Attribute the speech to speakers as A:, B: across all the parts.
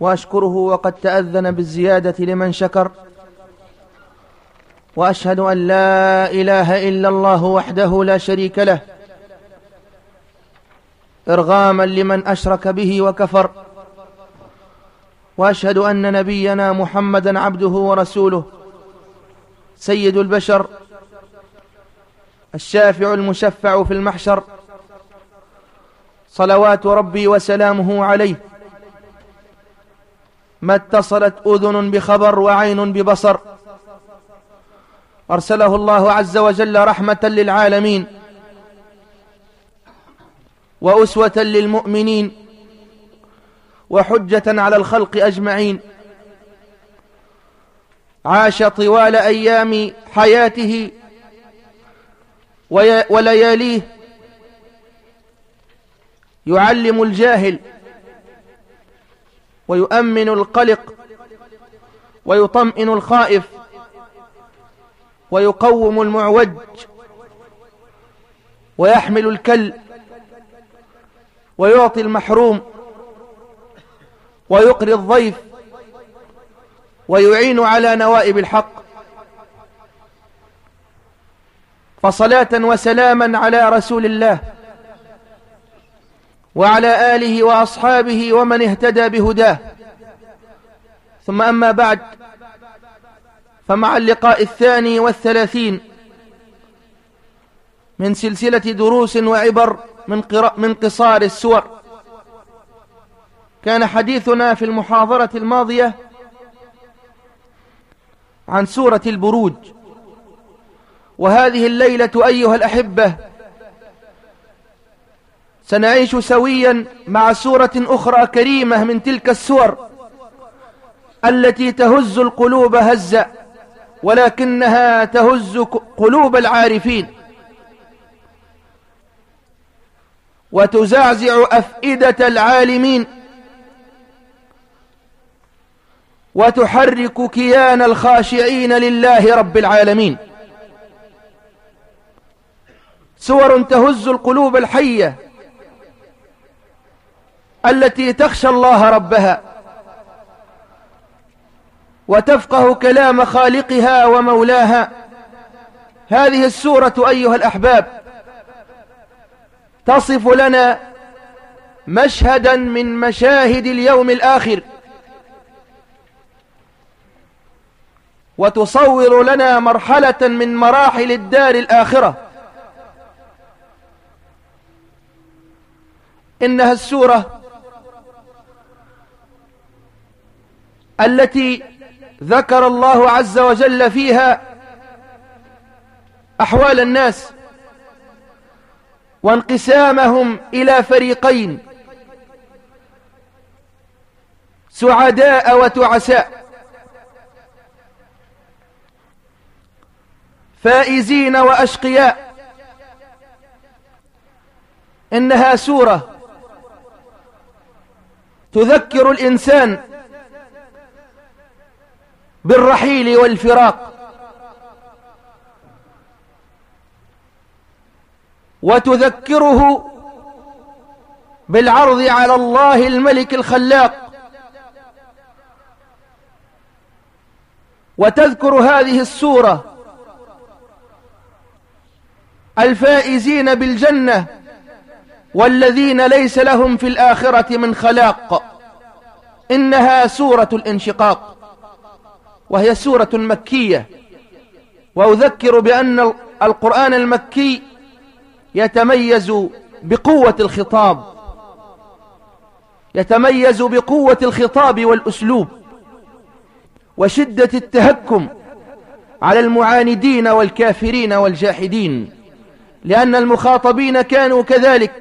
A: وأشكره وقد تأذن بالزيادة لمن شكر. وأشهد أن لا إله إلا الله وحده لا شريك له إرغاما لمن أشرك به وكفر. وأشهد أن نبينا محمدا عبده ورسوله سيد البشر الشافع المشفع في المحشر. صلوات ربي وسلامه عليه. ما اتصلت أذن بخبر وعين ببصر. أرسله الله عز وجل رحمة للعالمين وأسوة للمؤمنين وحجة على الخلق أجمعين. عاش طوال أيام حياته ولياليه. يعلم الجاهل ويؤمن القلق ويطمئن الخائف ويقوم المعوج ويحمل الكل ويعطي المحروم ويقري الضيف ويعين على نوائب الحق فصلاة وسلاما على رسول الله وعلى آله وأصحابه ومن اهتدى بهداه. ثم أما بعد فمع اللقاء الثاني والثلاثين من سلسلة دروس وعبر من, من قصار السور كان حديثنا في المحاضرة الماضية عن سورة البروج. وهذه الليلة أيها الأحبة سنعيش سويا مع سورة أخرى كريمة من تلك السور التي تهز القلوب هزا ولكنها تهز قلوب العارفين. وتزعزع أفئدة العالمين. وتحرك كيان الخاشعين لله رب العالمين. سور تهز القلوب الحية التي تخشى الله ربها وتفقه كلام خالقها ومولاها. هذه السورة أيها الأحباب تصف لنا مشهدا من مشاهد اليوم الآخر وتصور لنا مرحلة من مراحل الدار الآخرة. إنها السورة التي ذكر الله عز وجل فيها أحوال الناس وانقسامهم إلى فريقين سعداء وتعساء فائزين وأشقياء. إنها سورة تذكر الإنسان بالرحيل والفراق. وتذكره بالعرض على الله الملك الخلاق. وتذكر هذه السورة. الفائزين بالجنة والذين ليس لهم في الآخرة من خلاق. إنها سورة الانشقاق. وهي سورة مكية. وأذكر بأن القرآن المكي يتميز بقوة الخطاب. يتميز بقوة الخطاب والأسلوب. وشدة التهكم على المعاندين والكافرين والجاحدين. لأن المخاطبين كانوا كذلك.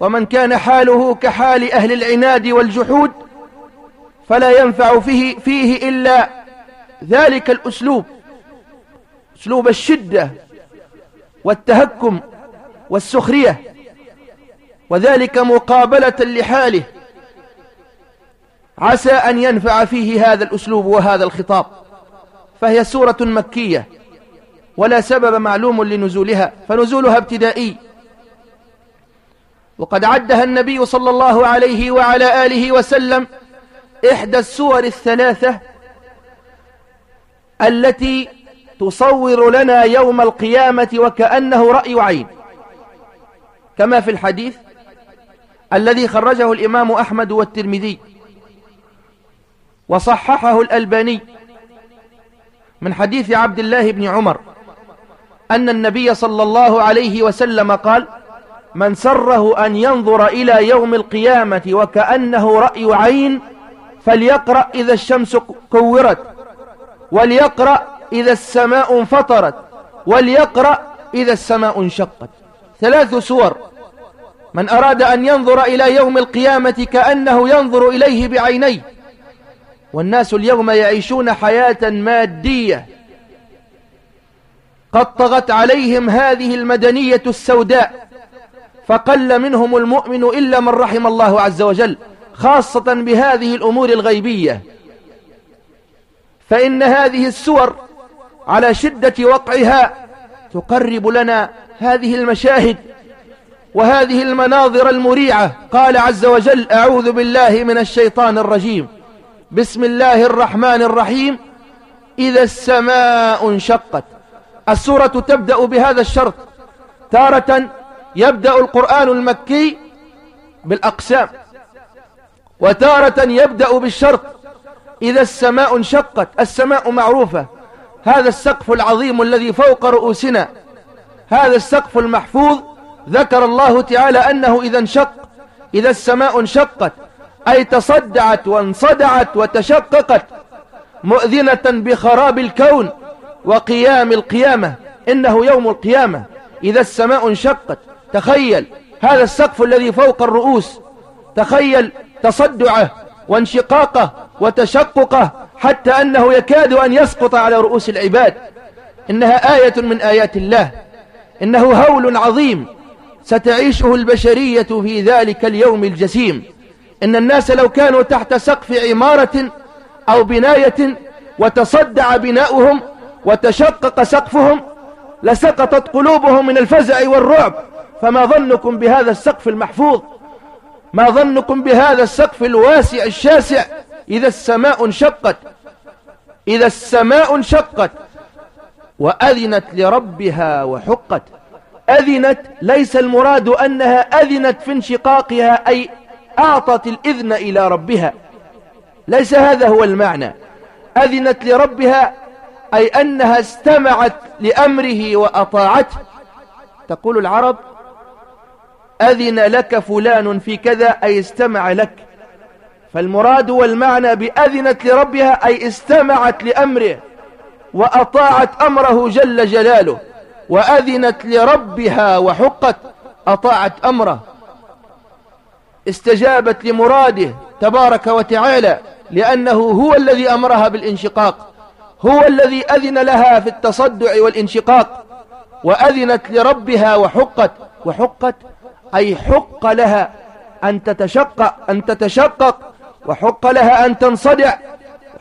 A: ومن كان حاله كحال أهل العناد والجحود فلا ينفع فيه, فيه إلا ذلك الأسلوب أسلوب الشدة والتهكم والسخرية وذلك مقابلة لحاله. عسى أن ينفع فيه هذا الأسلوب وهذا الخطاب. فهي سورة مكية ولا سبب معلوم لنزولها فنزولها ابتدائي. وقد عدها النبي صلى الله عليه وعلى آله وسلم إحدى السور الثلاثة التي تصور لنا يوم القيامة وكأنه رأي عين. كما في الحديث الذي خرجه الإمام أحمد والترمذي وصححه الألباني من حديث عبد الله بن عمر أن النبي صلى الله عليه وسلم قال من سره أن ينظر إلى يوم القيامة وكأنه رأي عين فليقرأ إذا الشمس كورت وليقرأ إذا السماء انفطرت وليقرأ إذا السماء انشقت. ثلاث سور. من أراد أن ينظر إلى يوم القيامة كأنه ينظر إليه بعينيه. والناس اليوم يعيشون حياة مادية. قد طغت عليهم هذه المدنية السوداء فقل منهم المؤمن إلا من رحم الله عز وجل. خاصة بهذه الأمور الغيبية. فإن هذه السور على شدة وقعها تقرب لنا هذه المشاهد وهذه المناظر المريعة. قال عز وجل أعوذ بالله من الشيطان الرجيم. بسم الله الرحمن الرحيم. إذا السماء انشقت. السورة تبدأ بهذا الشرط. تارة يبدأ القرآن المكي بالأقسام. وتارة يبدأ بالشرط إذا السماء انشقت السماء معروفة. هذا السقف العظيم الذي فوق رؤوسنا. هذا السقف المحفوظ. ذكر الله تعالى أنه إذا انشق. إذا السماء انشقت أي تصدعت وانصدعت وتشققت مؤذنة بخراب الكون وقيام القيامة. إنه يوم القيامة. إذا السماء انشقت تخيل. هذا السقف الذي فوق الرؤوس تخيل تصدعه وانشقاقه وتشققه حتى أنه يكاد أن يسقط على رؤوس العباد. إنها آية من آيات الله. إنه هول عظيم. ستعيشه البشرية في ذلك اليوم الجسيم. إن الناس لو كانوا تحت سقف عمارة أو بناية وتصدع بناؤهم وتشقق سقفهم لسقطت قلوبهم من الفزع والرعب. فما ظنكم بهذا السقف المحفوظ؟ ما ظنكم بهذا السقف الواسع الشاسع؟ إذا السماء انشقت. إذا السماء انشقت. وأذنت لربها وحقت. أذنت ليس المراد أنها أذنت في انشقاقها أي أعطت الإذن إلى ربها. ليس هذا هو المعنى. أذنت لربها أي أنها استمعت لأمره وأطاعته. تقول العرب أذن لك فلان في كذا أي استمع لك. فالمراد والمعنى بأذنت لربها أي استمعت لأمره وأطاعت أمره جل جلاله. وأذنت لربها وحقت أطاعت أمره. استجابت لمراده تبارك وتعالى لأنه هو الذي أمرها بالانشقاق. هو الذي أذن لها في التصدع والانشقاق. وأذنت لربها وحقت وحقت أي حق لها أن تتشقق أن تتشقق وحق لها أن تنصدع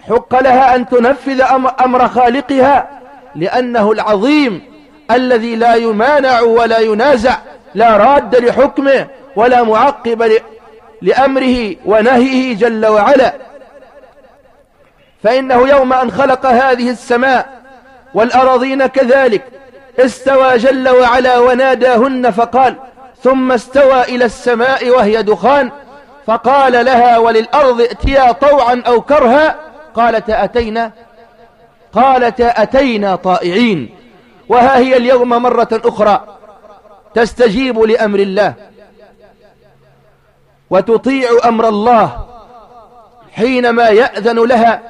A: حق لها أن تنفذ أمر خالقها لأنه العظيم الذي لا يمانع ولا ينازع لا راد لحكمه ولا معقب لأمره ونهيه جل وعلا. فإنه يوم أن خلق هذه السماء والأراضين كذلك استوى جل وعلا وناداهن فقال ثم استوى إلى السماء وهي دخان فقال لها وللأرض ائتيا طوعا أو كرها؟ قالتا أتينا. قالتا أتينا طائعين. وها هي اليوم مرة أخرى تستجيب لأمر الله وتطيع أمر الله حينما يأذن لها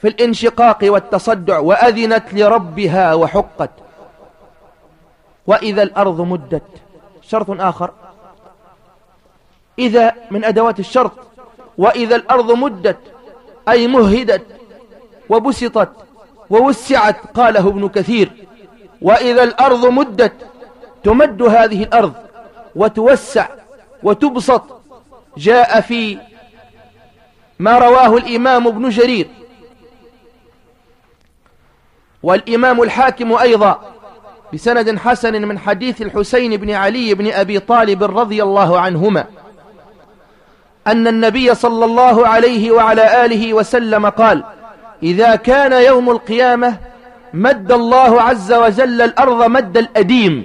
A: في الانشقاق والتصدع وأذنت لربها وحقت وإذا الأرض مدت. شرط آخر. إذا من أدوات الشرط وإذا الأرض مدت أي مهدت وبسطت ووسعت قاله ابن كثير وإذا الأرض مدت تمد هذه الأرض وتوسع وتبسط. جاء في ما رواه الإمام ابن جرير. والإمام الحاكم أيضا. بسند حسن من حديث الحسين بن علي بن أبي طالب رضي الله عنهما أن النبي صلى الله عليه وعلى آله وسلم قال إذا كان يوم القيامة مد الله عز وجل الأرض مد الأديم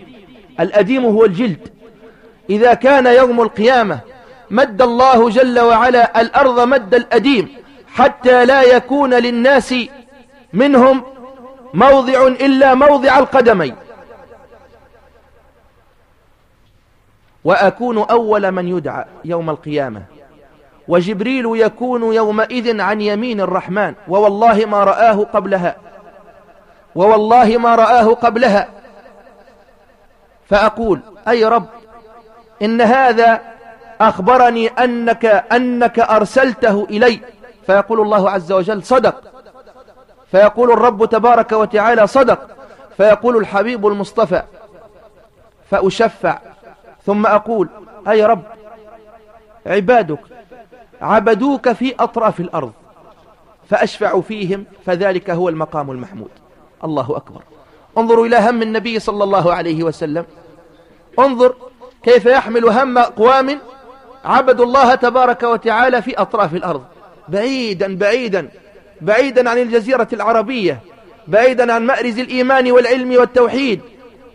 A: الأديم هو الجلد. إذا كان يوم القيامة مد الله جل وعلا الأرض مد الأديم حتى لا يكون للناس منهم موضع إلا موضع القدمين. وأكون أول من يدعى يوم القيامة. وجبريل يكون يومئذ عن يمين الرحمن. ووالله ما رآه قبلها. ووالله ما رآه قبلها. فأقول أي رب إن هذا أخبرني أنك, أنك أرسلته إلي. فيقول الله عز وجل صدق. فيقول الرب تبارك وتعالى صدق. فيقول الحبيب المصطفى فأشفع. ثم أقول أي رب عبادك عبدوك في أطراف الأرض فأشفع فيهم فذلك هو المقام المحمود. الله أكبر. انظروا إلى هم النبي صلى الله عليه وسلم. انظر كيف يحمل هم أقوام عبدوا الله تبارك وتعالى في أطراف الأرض. بعيدا بعيدا بعيدا عن الجزيرة العربية بعيدا عن مأرز الإيمان والعلم والتوحيد.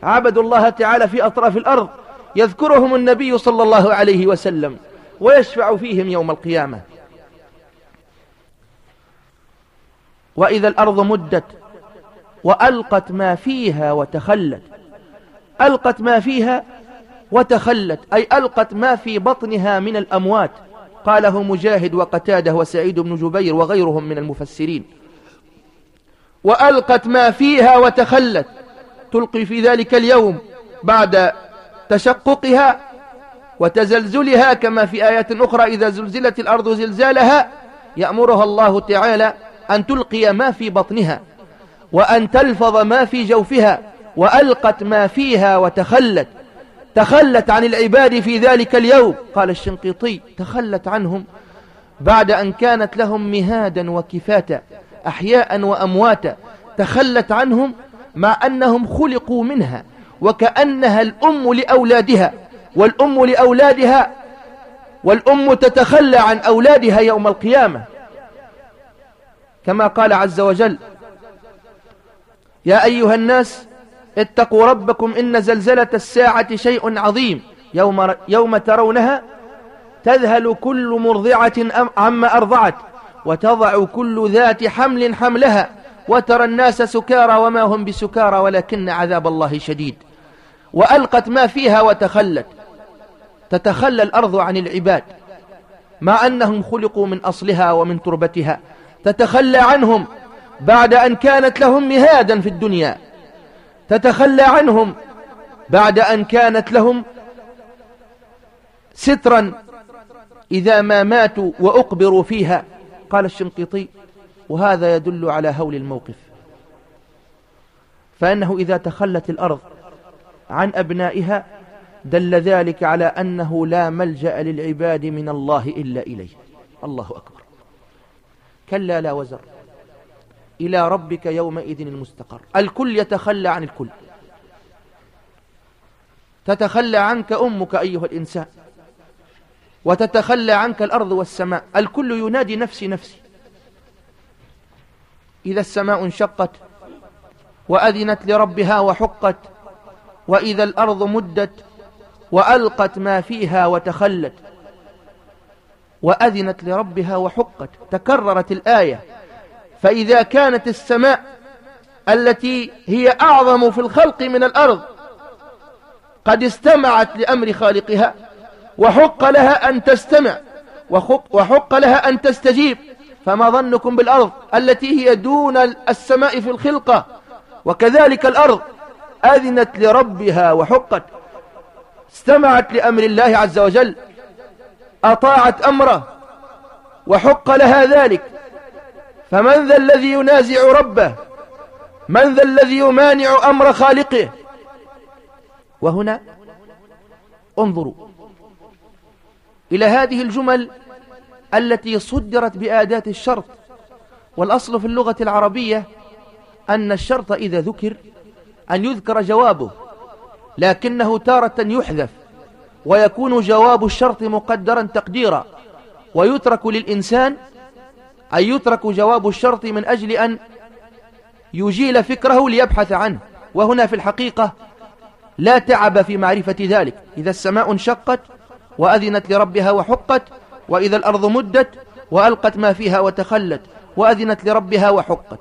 A: عبدوا الله تعالى في أطراف الأرض. يذكرهم النبي صلى الله عليه وسلم ويشفع فيهم يوم القيامة. وإذا الأرض مدت وألقت ما فيها وتخلت. ألقت ما فيها وتخلت. أي ألقت ما في بطنها من الأموات. قاله مجاهد وقتاده وسعيد بن جبير وغيرهم من المفسرين. وألقت ما فيها وتخلت. تلقي في ذلك اليوم بعد تشققها وتزلزلها كما في آيات أخرى إذا زلزلت الأرض زلزالها يأمرها الله تعالى أن تلقي ما في بطنها وأن تلفظ ما في جوفها وألقت ما فيها وتخلت. تخلت عن العباد في ذلك اليوم. قال الشنقيطي تخلت عنهم بعد أن كانت لهم مهادا وكفاتا أحياء وأمواتا. تخلت عنهم مع أنهم خلقوا منها. وكأنها الأم لأولادها والأم لأولادها والأم تتخلى عن أولادها يوم القيامة. كما قال عز وجل يا أيها الناس اتقوا ربكم إن زلزلة الساعة شيء عظيم يوم, يوم ترونها تذهل كل مرضعة عما أرضعت وتضع كل ذات حمل حملها وترى الناس سكارى وما هم بسكارى ولكن عذاب الله شديد. وألقت ما فيها وتخلت. تتخلى الأرض عن العباد. مع أنهم خلقوا من أصلها ومن تربتها. تتخلى عنهم بعد أن كانت لهم مهادا في الدنيا. تتخلى عنهم بعد أن كانت لهم سترا. إذا ما ماتوا وأقبروا فيها. قال الشنقيطي وهذا يدل على هول الموقف. فأنه إذا تخلت الأرض عن أبنائها دل ذلك على أنه لا ملجأ للعباد من الله إلا إليه. الله أكبر. كلا لا وزر. إلى ربك يومئذ المستقر. الكل يتخلى عن الكل. تتخلى عنك أمك أيها الإنسان. وتتخلى عنك الأرض والسماء. الكل ينادي نفسي نفسي. إذا السماء انشقت وأذنت لربها وحقت وإذا الأرض مدت وألقت ما فيها وتخلت وأذنت لربها وحقت تكررت الآية. فإذا كانت السماء التي هي أعظم في الخلق من الأرض قد استمعت لأمر خالقها وحق لها أن تستمع وحق لها أن تستجيب. فما ظنكم بالأرض التي هي دون السماء في الخلقة؟ وكذلك الأرض. أذنت لربها وحقت. استمعت لأمر الله عز وجل. أطاعت أمره وحق لها ذلك. فمن ذا الذي ينازع ربه؟ من ذا الذي يمانع أمر خالقه؟ وهنا انظروا إلى هذه الجمل التي صدرت بآدات الشرط. والأصل في اللغة العربية أن الشرط إذا ذكر أن يذكر جوابه لكنه تارة يحذف ويكون جواب الشرط مقدرا تقديرا ويترك للإنسان أن يترك جواب الشرط من أجل أن يجيل فكره ليبحث عنه. وهنا في الحقيقة لا تعب في معرفة ذلك. إذا السماء انشقت وأذنت لربها وحقت وإذا الأرض مدت وألقت ما فيها وتخلت وأذنت لربها وحقت.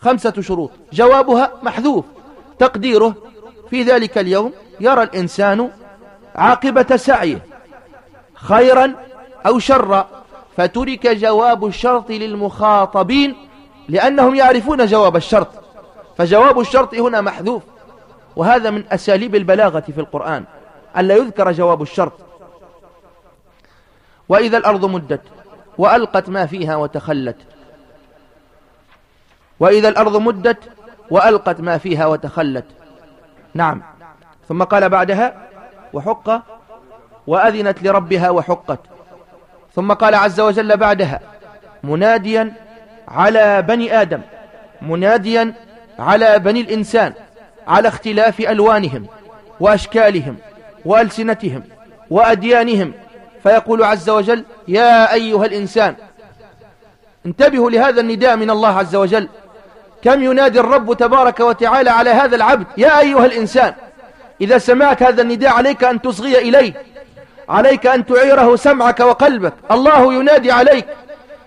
A: خمسة شروط. جوابها محذوف. تقديره في ذلك اليوم يرى الإنسان عاقبة سعيه خيرا أو شرا فترك جواب الشرط للمخاطبين لأنهم يعرفون جواب الشرط. فجواب الشرط هنا محذوف. وهذا من أساليب البلاغة في القرآن ألا يذكر جواب الشرط. وإذا الأرض مدت وألقت ما فيها وتخلت وإذا الأرض مدت وألقت ما فيها وتخلت. نعم. ثم قال بعدها وحق وأذنت لربها وحقت. ثم قال عز وجل بعدها مناديا على بني آدم مناديا على بني الإنسان على اختلاف ألوانهم وأشكالهم وألسنتهم وأديانهم. فيقول عز وجل يا أيها الإنسان انتبهوا لهذا النداء من الله عز وجل. كم ينادي الرب تبارك وتعالى على هذا العبد؟ يا أيها الإنسان إذا سمعت هذا النداء عليك أن تصغي إليه عليك أن تعيره سمعك وقلبك. الله ينادي عليك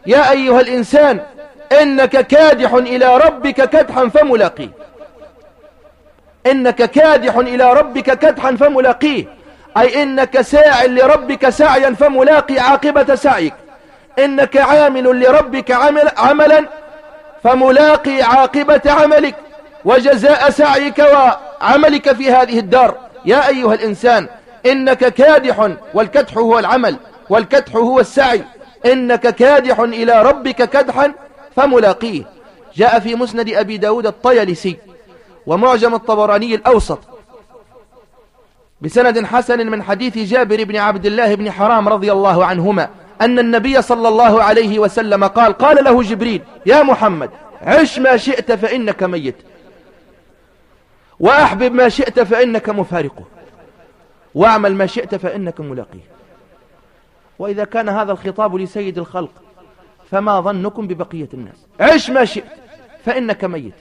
A: يا أيها الإنسان إنك كادح إلى ربك كدحا فملاقيه. إنك كادح إلى ربك كدحا فملاقيه. أي إنك ساع لربك سعيا فملاقي عاقبة سعيك. إنك عامل لربك عمل عملا فملاقي عاقبة عملك وجزاء سعيك وعملك في هذه الدار. يا أيها الإنسان إنك كادح والكدح هو العمل والكدح هو السعي. إنك كادح إلى ربك كدحا فملاقيه. جاء في مسند أبي داود الطيلسي ومعجم الطبراني الأوسط بسند حسن من حديث جابر بن عبد الله بن حرام رضي الله عنهما. أن النبي صلى الله عليه وسلم قال قال له جبريل يا محمد عش ما شئت فإنك ميت. وأحبب ما شئت فإنك مفارقه واعمل ما شئت فإنك ملاقيه وإذا كان هذا الخطاب لسيد الخلق فما ظنكم ببقية الناس؟ عش ما شئت فإنك ميت.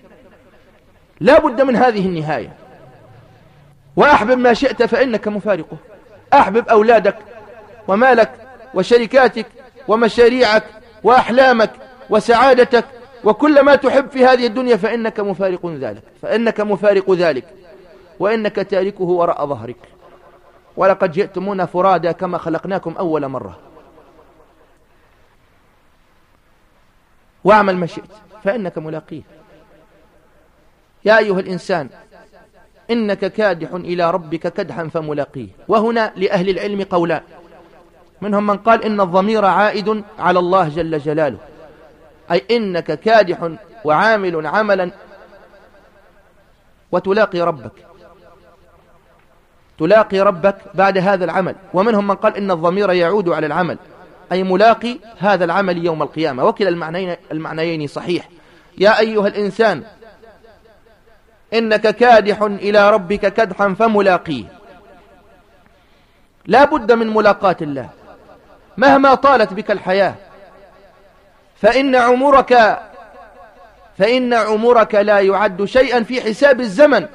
A: لا بد من هذه النهاية. وأحبب ما شئت فإنك مفارقه أحبب أولادك ومالك وشركاتك ومشاريعك وأحلامك وسعادتك وكل ما تحب في هذه الدنيا فإنك مفارق ذلك فإنك مفارق ذلك وإنك تاركه وراء ظهرك. ولقد جئتمونا فرادا كما خلقناكم أول مرة. واعمل ما شئت فإنك ملاقيه. يا أيها الإنسان إنك كادح إلى ربك كدحا فملاقيه. وهنا لأهل العلم قولان. منهم من قال إن الضمير عائد على الله جل جلاله. أي إنك كادح وعامل عملا وتلاقي ربك. تلاقي ربك بعد هذا العمل. ومنهم من قال إن الضمير يعود على العمل. أي ملاقي هذا العمل يوم القيامة. وكلا المعنيين, المعنيين صحيح. يا أيها الإنسان إنك كادح إلى ربك كدحا فملاقيه. لا بد من ملاقاة الله. مهما طالت بك الحياة فإن عمرك فإن عمرك لا يعد شيئا في حساب الزمن.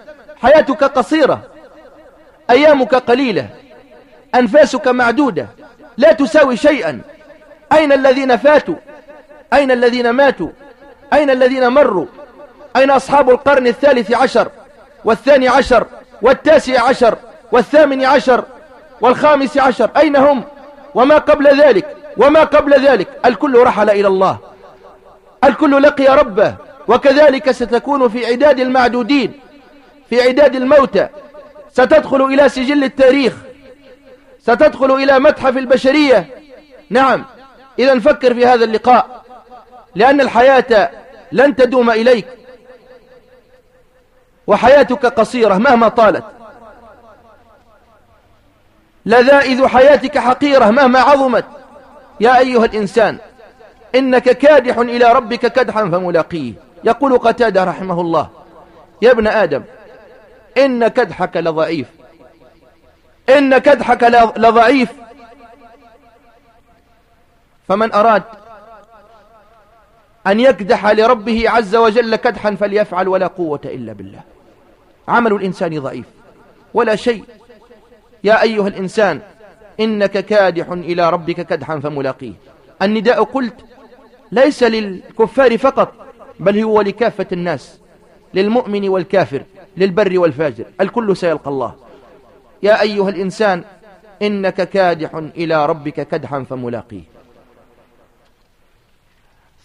A: حياتك قصيرة أيامك قليلة أنفاسك معدودة لا تساوي شيئا. أين الذين فاتوا؟ أين الذين ماتوا؟ أين الذين مروا؟ أين أصحاب القرن الثالث عشر والثاني عشر والتاسع عشر والثامن عشر والخامس عشر؟ أين هم؟ وما قبل ذلك وما قبل ذلك الكل رحل إلى الله. الكل لقي ربه وكذلك ستكون في عداد المعدودين في عداد الموتى. ستدخل إلى سجل التاريخ ستدخل إلى متحف البشرية. نعم إذا نفكر في هذا اللقاء لأن الحياة لن تدوم إليك وحياتك قصيرة مهما طالت. لذائذ حياتك حقيرة مهما عظمت. يا أيها الإنسان إنك كادح إلى ربك كدحا فملاقيه. يقول قتادة رحمه الله يا ابن آدم إن كدحك لضعيف. إن كدحك لضعيف. فمن أراد أن يكدح لربه عز وجل كدحا فليفعل ولا قوة إلا بالله. عمل الإنسان ضعيف ولا شيء يا أيها الإنسان إنك كادح إلى ربك كدحا فملاقيه. النداء قلت ليس للكفار فقط بل هو لكافة الناس للمؤمن والكافر للبر والفاجر الكل سيلقى الله. يا أيها الإنسان إنك كادح إلى ربك كدحا فملاقيه.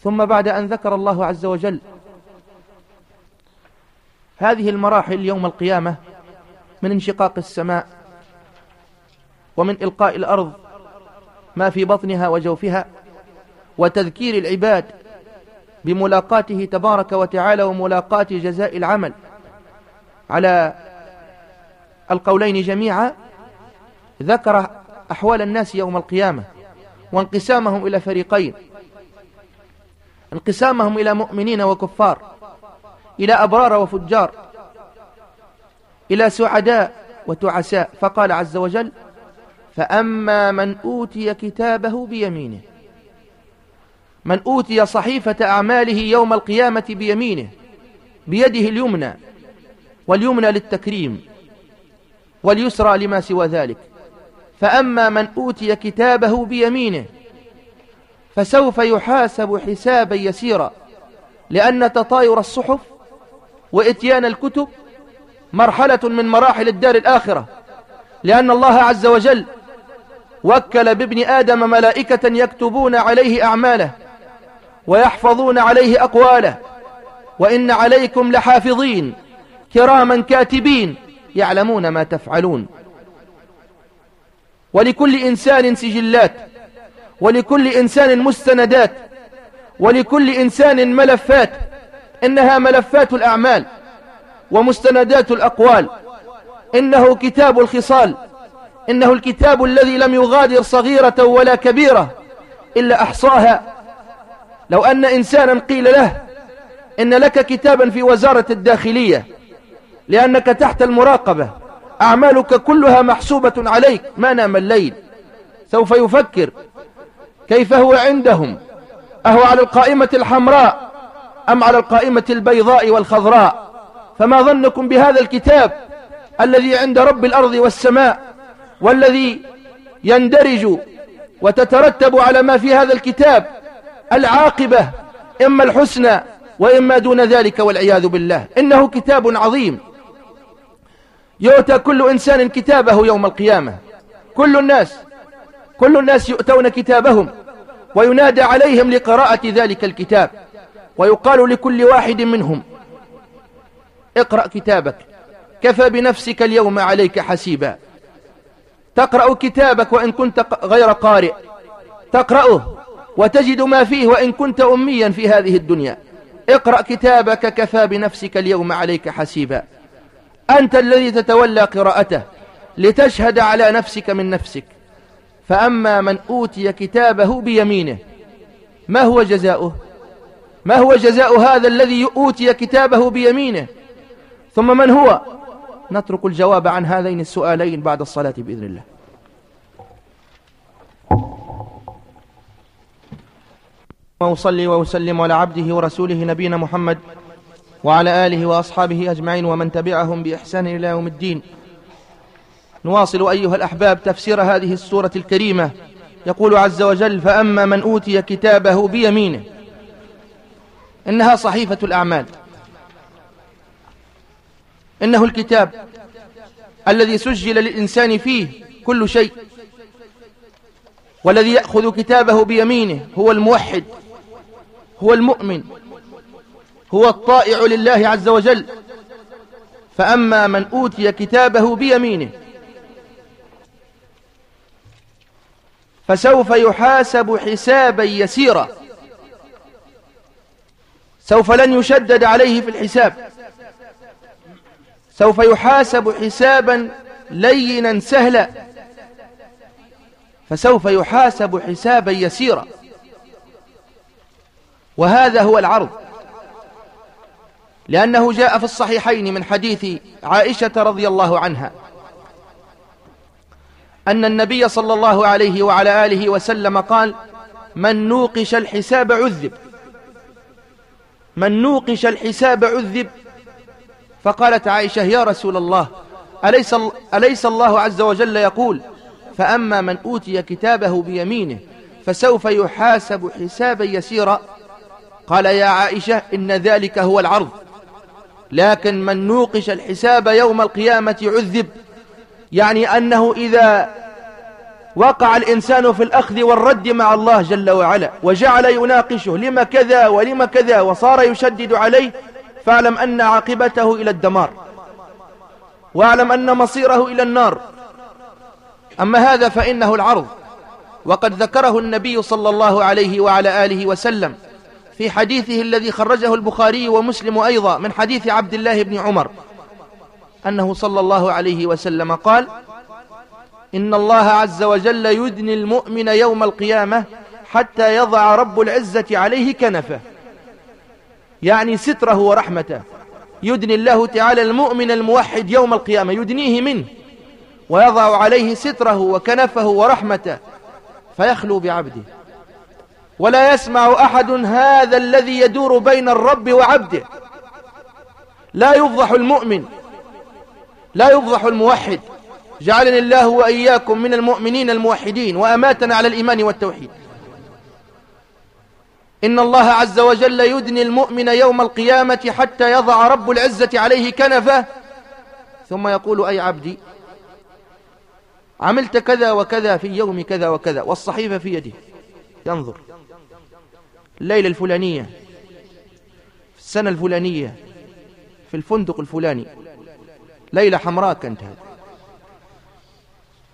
A: ثم بعد أن ذكر الله عز وجل هذه المراحل يوم القيامة من انشقاق السماء ومن إلقاء الأرض ما في بطنها وجوفها وتذكير العباد بملاقاته تبارك وتعالى وملاقاة جزاء العمل. على القولين جميعا ذكر أحوال الناس يوم القيامة وانقسامهم إلى فريقين. انقسامهم إلى مؤمنين وكفار إلى أبرار وفجار إلى سعداء وتعساء. فقال عز وجل فأما من أوتي كتابه بيمينه من أوتي صحيفة أعماله يوم القيامة بيمينه بيده اليمنى واليمنى للتكريم واليسرى لما سوى ذلك. فأما من أوتي كتابه بيمينه فسوف يحاسب حسابا يسيرا لأن تطاير الصحف وإتيان الكتب مرحلة من مراحل الدار الآخرة لأن الله عز وجل وكل بابن آدم ملائكة يكتبون عليه أعماله ويحفظون عليه أقواله وإن عليكم لحافظين كراما كاتبين يعلمون ما تفعلون ولكل إنسان سجلات ولكل إنسان مستندات ولكل إنسان ملفات إنها ملفات الأعمال ومستندات الأقوال إنه كتاب الخصال إنه الكتاب الذي لم يغادر صغيرة ولا كبيرة إلا أحصاها. لو أن إنسانا قيل له إن لك كتابا في وزارة الداخلية لأنك تحت المراقبة أعمالك كلها محسوبة عليك ما نام الليل. سوف يفكر كيف هو عندهم أهو على القائمة الحمراء أم على القائمة البيضاء والخضراء؟ فما ظنكم بهذا الكتاب الذي عند رب الأرض والسماء؟ والذي يندرج وتترتب على ما في هذا الكتاب العاقبة إما الحسنى وإما دون ذلك والعياذ بالله. إنه كتاب عظيم. يؤتى كل إنسان كتابه يوم القيامة. كل الناس كل الناس يؤتون كتابهم وينادى عليهم لقراءة ذلك الكتاب. ويقال لكل واحد منهم اقرأ كتابك. كفى بنفسك اليوم عليك حسيبا. تقرأ كتابك وإن كنت غير قارئ. تقرأه وتجد ما فيه وإن كنت أميا في هذه الدنيا. اقرأ كتابك كفى بنفسك اليوم عليك حسيبا. أنت الذي تتولى قراءته لتشهد على نفسك من نفسك. فأما من أوتي كتابه بيمينه ما هو جزاؤه؟ ما هو جزاء هذا الذي أوتي كتابه بيمينه؟ ثم من هو؟ نترك الجواب عن هذين السؤالين بعد الصلاة بإذن الله. وأصلي وأسلم على عبده ورسوله نبينا محمد وعلى آله وأصحابه أجمعين ومن تبعهم بإحسان إلى يوم الدين. نواصل أيها الأحباب تفسير هذه السورة الكريمة. يقول عز وجل فأما من أوتي كتابه بيمينه إنها صحيفة الأعمال. إنه الكتاب الذي سجل للإنسان فيه كل شيء والذي يأخذ كتابه بيمينه هو الموحد هو المؤمن هو الطائع لله عز وجل. فأما من أوتي كتابه بيمينه فسوف يحاسب حسابا يسيرا. سوف لن يشدد عليه في الحساب. سوف يحاسب حسابا لينا سهلا. فسوف يحاسب حسابا يسيرا. وهذا هو العرض. لأنه جاء في الصحيحين من حديث عائشة رضي الله عنها. أن النبي صلى الله عليه وعلى آله وسلم قال من نوقش الحساب عذب. من نوقش الحساب عذب فقالت عائشة يا رسول الله أليس, أليس الله عز وجل يقول فأما من أوتي كتابه بيمينه فسوف يحاسب حسابا يسيرا. قال يا عائشة إن ذلك هو العرض. لكن من نوقش الحساب يوم القيامة عذب. يعني أنه إذا وقع الإنسان في الأخذ والرد مع الله جل وعلا وجعل يناقشه لما كذا ولما كذا وصار يشدد عليه فاعلم أن عاقبته إلى الدمار. واعلم أن مصيره إلى النار. أما هذا فإنه العرض. وقد ذكره النبي صلى الله عليه وعلى آله وسلم في حديثه الذي خرجه البخاري ومسلم أيضا من حديث عبد الله بن عمر. أنه صلى الله عليه وسلم قال إن الله عز وجل يدني المؤمن يوم القيامة حتى يضع رب العزة عليه كنفه. يعني ستره ورحمته. يدني الله تعالى المؤمن الموحد يوم القيامة يدنيه منه ويضع عليه ستره وكنفه ورحمته فيخلو بعبده. ولا يسمع أحد هذا الذي يدور بين الرب وعبده. لا يفضح المؤمن لا يفضح الموحد. جعلني الله وإياكم من المؤمنين الموحدين وأماتنا على الإيمان والتوحيد. إن الله عز وجل يدني المؤمن يوم القيامة حتى يضع رب العزة عليه كنفه ثم يقول أي عبدي عملت كذا وكذا في يوم كذا وكذا والصحيفة في يده. ينظر. الليلة الفلانية في السنة الفلانية في الفندق الفلاني. ليلة حمراء كانت هذه.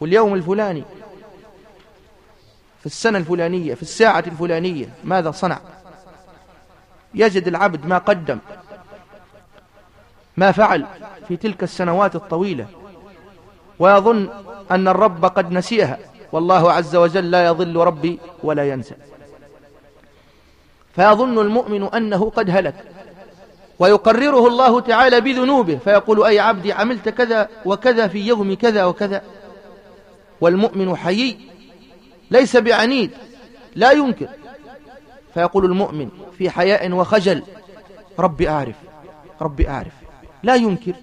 A: واليوم الفلاني في السنة الفلانية في الساعة الفلانية ماذا صنع؟ يجد العبد ما قدم ما فعل في تلك السنوات الطويلة ويظن أن الرب قد نسيها. والله عز وجل لا يضل ربي ولا ينسى. فيظن المؤمن أنه قد هلك ويقرره الله تعالى بذنوبه فيقول أي عبدي عملت كذا وكذا في يوم كذا وكذا والمؤمن حيي ليس بعنيد لا ينكر. فيقول المؤمن في حياء وخجل ربي أعرف ربي أعرف. لا ينكر.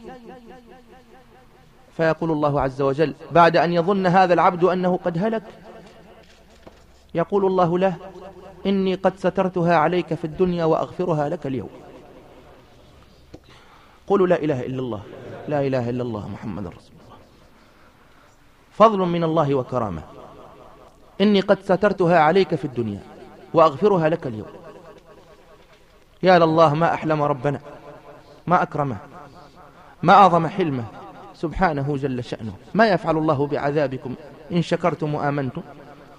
A: فيقول الله عز وجل بعد أن يظن هذا العبد أنه قد هلك يقول الله له إني قد سترتها عليك في الدنيا وأغفرها لك اليوم. قولوا لا إله إلا الله لا إله إلا الله محمد رسول الله. فضل من الله وكرامة. إني قد سترتها عليك في الدنيا وأغفرها لك اليوم. يا لله ما أحلم ربنا ما أكرمه ما أعظم حلمه سبحانه جل شأنه. ما يفعل الله بعذابكم إن شكرتم وآمنتم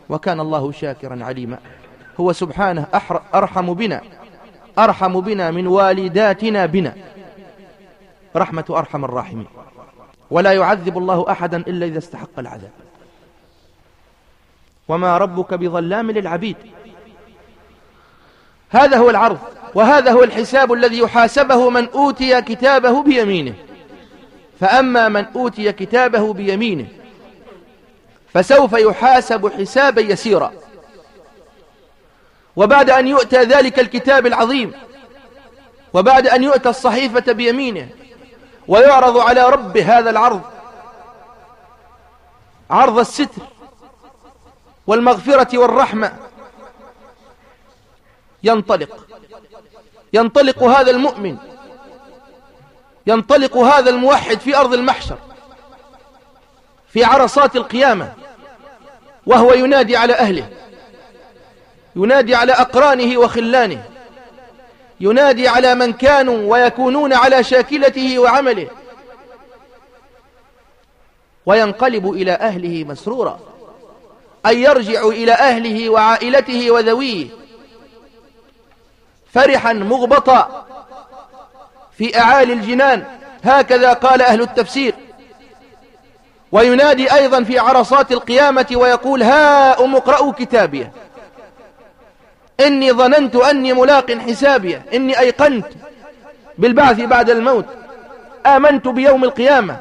A: وكان الله شاكرا عليما. هو سبحانه أرحم بنا أرحم بنا من والداتنا بنا. رحمة أرحم الراحمين. ولا يعذب الله أحدا إلا إذا استحق العذاب. وما ربك بظلام للعبيد. هذا هو العرض وهذا هو الحساب الذي يحاسبه من أوتي كتابه بيمينه. فأما من أوتي كتابه بيمينه فسوف يحاسب حسابا يسيرا. وبعد أن يؤتى ذلك الكتاب العظيم وبعد أن يؤتى الصحيفة بيمينه ويعرض على رب هذا العرض عرض الستر والمغفرة والرحمة. ينطلق. ينطلق هذا المؤمن. ينطلق هذا الموحد في أرض المحشر. في عرصات القيامة. وهو ينادي على أهله. ينادي على أقرانه وخلانه. ينادي على من كانوا ويكونون على شاكلته وعمله. وينقلب إلى أهله مسرورا. أن يرجع إلى أهله وعائلته وذويه فرحا مغبطا في أعالي الجنان. هكذا قال أهل التفسير. وينادي أيضا في عرصات القيامة ويقول ها أم اقرأوا إني ظننت أني ملاق حسابيه إني أيقنت بالبعث بعد الموت. آمنت بيوم القيامة.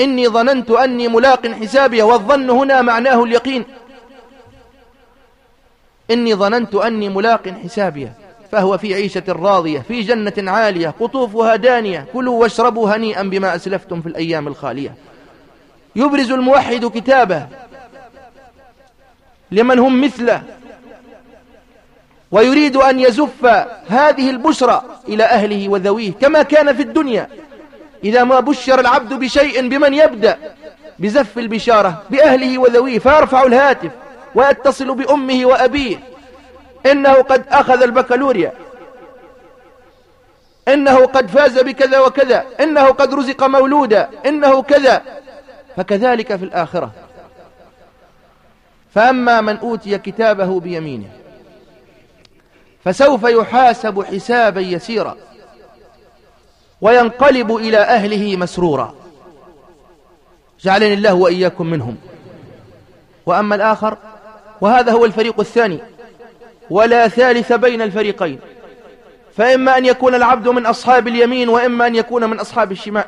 A: إني ظننت أني ملاق حسابيه والظن هنا معناه اليقين. إني ظننت أني ملاق حسابيه فهو في عيشة راضية في جنة عالية قطوفها دانية كلوا واشربوا هنيئا بما أسلفتم في الأيام الخالية. يبرز الموحد كتابه لمن هم مثله ويريد أن يزف هذه البشرى إلى أهله وذويه كما كان في الدنيا. إذا ما بشر العبد بشيء بمن يبدأ بزف البشارة بأهله وذويه فيرفع الهاتف. ويتصل بأمه وأبيه. إنه قد أخذ البكالوريا. إنه قد فاز بكذا وكذا. إنه قد رزق مولودا. إنه كذا. فكذلك في الآخرة. فأما من أوتي كتابه بيمينه فسوف يحاسب حسابا يسيرا وينقلب إلى أهله مسرورا. جعلني الله وإياكم منهم. وأما الآخر وهذا هو الفريق الثاني. ولا ثالث بين الفريقين. فإما أن يكون العبد من أصحاب اليمين وإما أن يكون من أصحاب الشمال.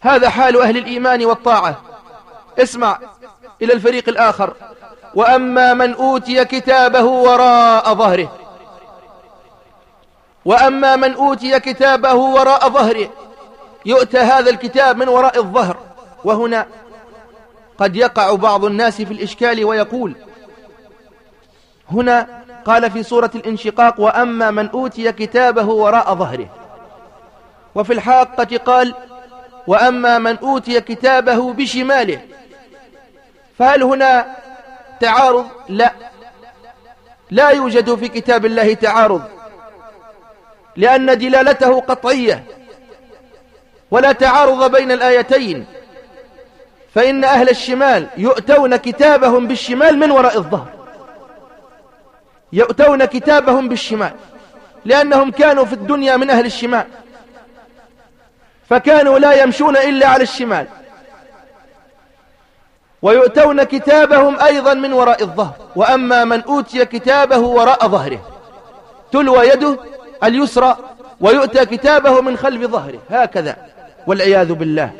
A: هذا حال أهل الإيمان والطاعة. اسمع إلى الفريق الآخر. وأما من أوتي كتابه وراء ظهره. وأما من أوتي كتابه وراء ظهره يؤتى هذا الكتاب من وراء الظهر. وهنا قد يقع بعض الناس في الإشكال ويقول هنا قال في سورة الانشقاق وأما من أوتي كتابه وراء ظهره. وفي الحاقة قال وأما من أوتي كتابه بشماله. فهل هنا تعارض؟ لا. لا يوجد في كتاب الله تعارض لأن دلالته قطعية ولا تعارض بين الآيتين. فإن أهل الشمال يؤتون كتابهم بالشمال من وراء الظهر. يؤتون كتابهم بالشمال. لأنهم كانوا في الدنيا من أهل الشمال. فكانوا لا يمشون إلا على الشمال. ويؤتون كتابهم أيضا من وراء الظهر. وأما من أوتي كتابه وراء ظهره تلوى يده اليسرى ويؤتى كتابه من خلف ظهره. هكذا والعياذ بالله.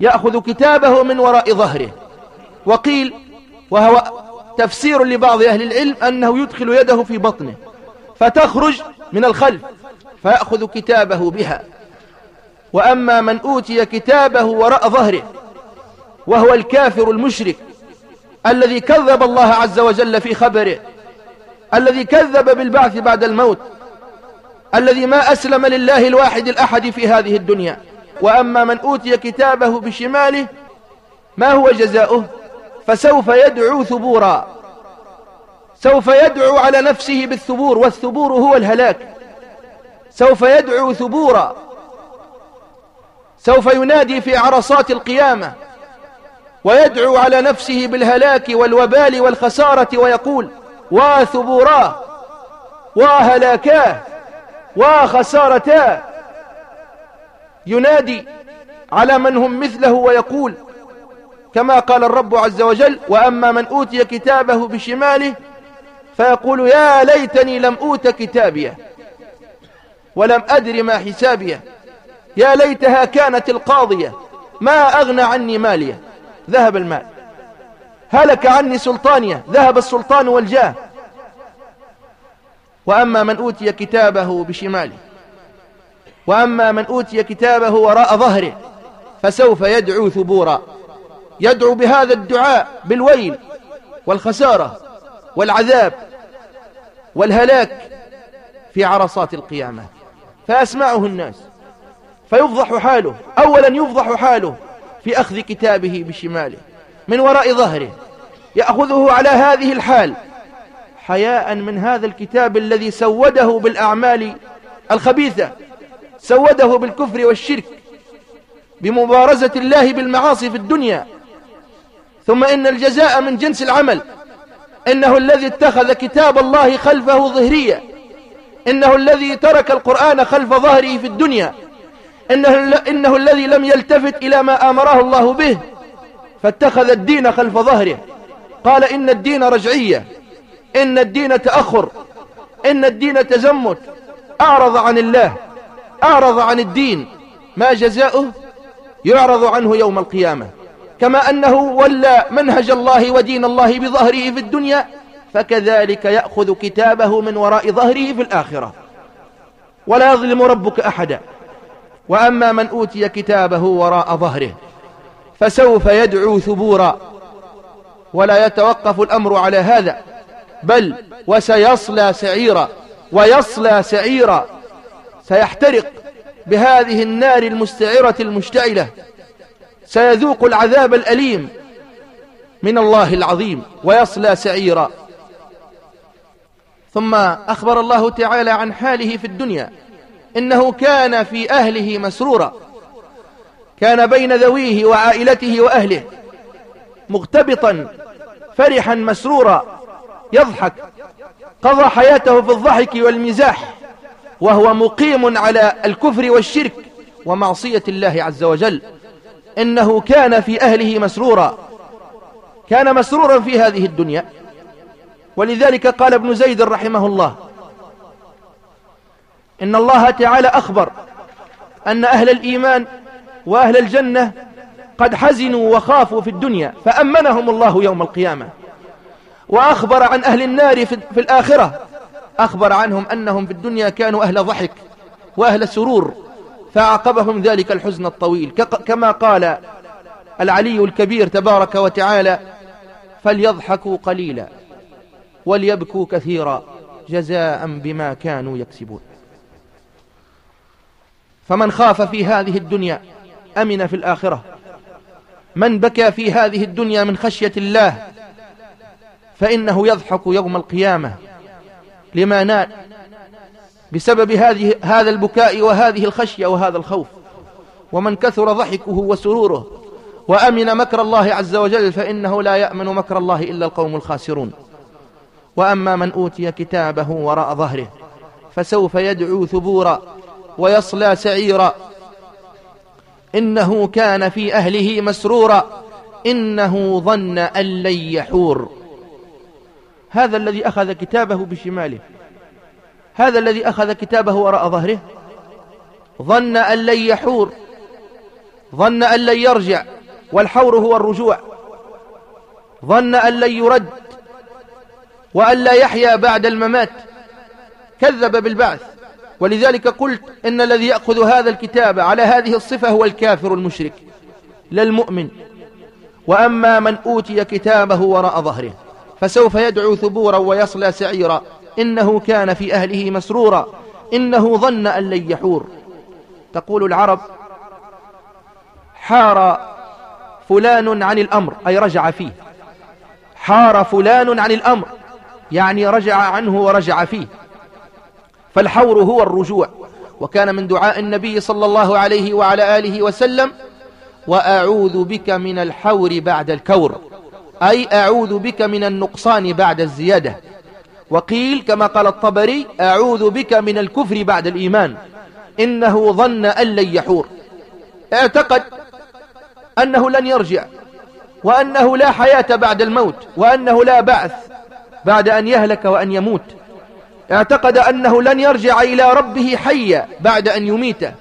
A: يأخذ كتابه من وراء ظهره. وقيل وهو تفسير لبعض أهل العلم أنه يدخل يده في بطنه فتخرج من الخلف فيأخذ كتابه بها. وأما من أوتي كتابه وراء ظهره وهو الكافر المشرك الذي كذب الله عز وجل في خبره الذي كذب بالبعث بعد الموت الذي ما أسلم لله الواحد الأحد في هذه الدنيا. وأما من أوتي كتابه بشماله ما هو جزاؤه؟ فسوف يدعو ثبورا. سوف يدعو على نفسه بالثبور والثبور هو الهلاك. سوف يدعو ثبورا. سوف ينادي في عرصات القيامة ويدعو على نفسه بالهلاك والوبال والخسارة ويقول وثبوراه وهلاكاه وخسارتاه ينادي على من هم مثله ويقول كما قال الرب عز وجل وأما من أوتي كتابه بشماله فيقول يا ليتني لم أوت كتابيه ولم أدر ما حسابيه يا ليتها كانت القاضية ما أغنى عني ماليه ذهب المال هلك عني سلطانية ذهب السلطان والجاه وأما من أوتي كتابه بشماله وأما من أوتي كتابه وراء ظهره فسوف يدعو ثبورا. يدعو بهذا الدعاء بالويل والخسارة والعذاب والهلاك في عرصات القيامة. فيسمعه الناس. فيفضح حاله. أولا يفضح حاله في أخذ كتابه بشماله من وراء ظهره. يأخذه على هذه الحال حياء من هذا الكتاب الذي سوده بالأعمال الخبيثة. سوده بالكفر والشرك بمبارزة الله بالمعاصي في الدنيا. ثم إن الجزاء من جنس العمل. إنه الذي اتخذ كتاب الله خلفه ظهريا إنه الذي ترك القرآن خلف ظهره في الدنيا. إنه, إنه الذي لم يلتفت إلى ما آمره الله به. فاتخذ الدين خلف ظهره. قال إن الدين رجعية. إن الدين تأخر. إن الدين تزمت. أعرض عن الله. أعرض عن الدين ما جزاؤه يعرض عنه يوم القيامة. كما أنه ولى منهج الله ودين الله بظهره في الدنيا فكذلك يأخذ كتابه من وراء ظهره في الآخرة. ولا يظلم ربك أحدا. وأما من أوتي كتابه وراء ظهره فسوف يدعو ثبورا. ولا يتوقف الأمر على هذا بل وسيصلى سعيرا ويصلى سعيرا. سيحترق بهذه النار المستعرة المشتعلة. سيذوق العذاب الأليم من الله العظيم ويصلى سعيرا. ثم أخبر الله تعالى عن حاله في الدنيا. إنه كان في أهله مسرورا. كان بين ذويه وعائلته وأهله مغتبطا فرحا مسرورا. يضحك قضى حياته في الضحك والمزاح. وهو مقيم على الكفر والشرك ومعصية الله عز وجل. إنه كان في أهله مسرورا. كان مسرورا في هذه الدنيا. ولذلك قال ابن زيد رحمه الله إن الله تعالى أخبر أن أهل الإيمان وأهل الجنة قد حزنوا وخافوا في الدنيا فأمنهم الله يوم القيامة. وأخبر عن أهل النار في الآخرة. أخبر عنهم أنهم في الدنيا كانوا أهل ضحك وأهل سرور فعقبهم ذلك الحزن الطويل. كما قال العلي الكبير تبارك وتعالى فليضحكوا قليلا وليبكوا كثيرا جزاء بما كانوا يكسبون. فمن خاف في هذه الدنيا أمن في الآخرة. من بكى في هذه الدنيا من خشية الله فإنه يضحك يوم القيامة. لما نال بسبب هذه هذا البكاء وهذه الخشية وهذا الخوف. ومن كثر ضحكه وسروره وأمن مكر الله عز وجل فإنه لا يأمن مكر الله إلا القوم الخاسرون. وأما من أوتي كتابه وراء ظهره فسوف يدعو ثبورا ويصلى سعيرا. إنه كان في أهله مسرورا. إنه ظن أن لن يحور. هذا الذي أخذ كتابه بشماله. هذا الذي أخذ كتابه وراء ظهره. ظن أن لن يحور. ظن أن لن يرجع. والحور هو الرجوع. ظن أن لن يرد. وأن لا يحيا بعد الممات. كذب بالبعث. ولذلك قلت إن الذي يأخذ هذا الكتاب على هذه الصفة هو الكافر المشرك. لا المؤمن. وأما من أوتي كتابه وراء ظهره. فسوف يدعو ثبورا ويصلى سعيرا. إنه كان في أهله مسرورا. إنه ظن أن لن يحور. تقول العرب حار فلان عن الأمر. أي رجع فيه. حار فلان عن الأمر. يعني رجع عنه ورجع فيه. فالحور هو الرجوع. وكان من دعاء النبي صلى الله عليه وعلى آله وسلم وأعوذ بك من الحور بعد الكور. أي أعوذ بك من النقصان بعد الزيادة. وقيل كما قال الطبري أعوذ بك من الكفر بعد الإيمان. إنه ظن أن لن يحور. اعتقد أنه لن يرجع وأنه لا حياة بعد الموت وأنه لا بعث بعد أن يهلك وأن يموت. اعتقد أنه لن يرجع إلى ربه حيا بعد أن يميته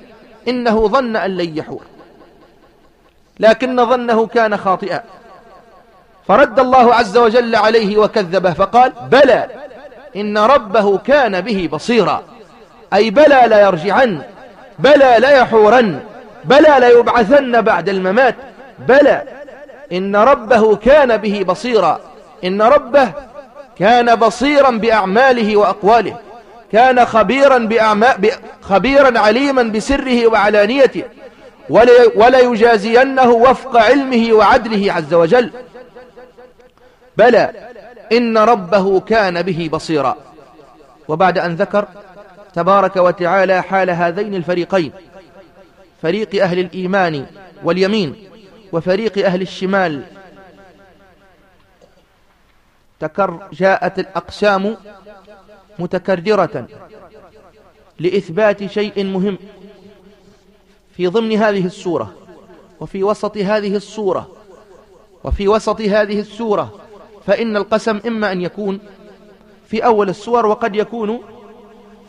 A: إنه ظن أن لن يحور. لكن ظنه كان خاطئا. فرد الله عز وجل عليه وكذبه فقال بلى إن ربه كان به بصيرا. أي بلى لا يرجعن بلى لا يحورن بلى لا يبعثن بعد الممات بلى إن ربه كان به بصيرا. إن ربه كان بصيرا بأعماله وأقواله كان خبيرا, بأعمال خبيرا عليما بسره وعلانيته ولا يجازينه وفق علمه وعدله عز وجل. بلى إن ربه كان به بصيرا. وبعد أن ذكر تبارك وتعالى حال هذين الفريقين فريق أهل الإيمان واليمين وفريق أهل الشمال تكر جاءت الأقسام متكررة لإثبات شيء مهم في ضمن هذه السورة وفي وسط هذه السورة وفي وسط هذه السورة فإن القسم إما أن يكون في أول السور وقد يكون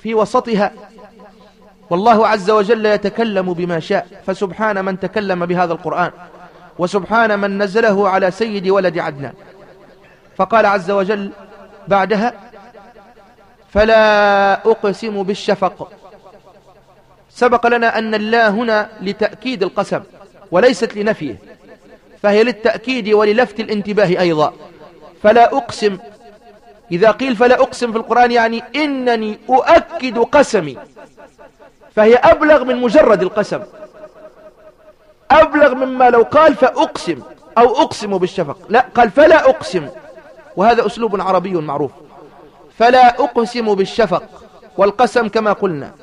A: في وسطها. والله عز وجل يتكلم بما شاء فسبحان من تكلم بهذا القرآن وسبحان من نزله على سيد ولد عدنان. فقال عز وجل بعدها فلا أقسم بالشفق. سبق لنا أن الله هنا لتأكيد القسم وليست لنفيه فهي للتأكيد وللفت الانتباه أيضا. فلا أقسم. إذا قيل فلا أقسم في القرآن يعني إنني أؤكد قسمي. فهي أبلغ من مجرد القسم. أبلغ مما لو قال فأقسم أو أقسم بالشفق. لا قال فلا أقسم. وهذا أسلوب عربي معروف. فلا أقسم بالشفق والقسم كما قلنا.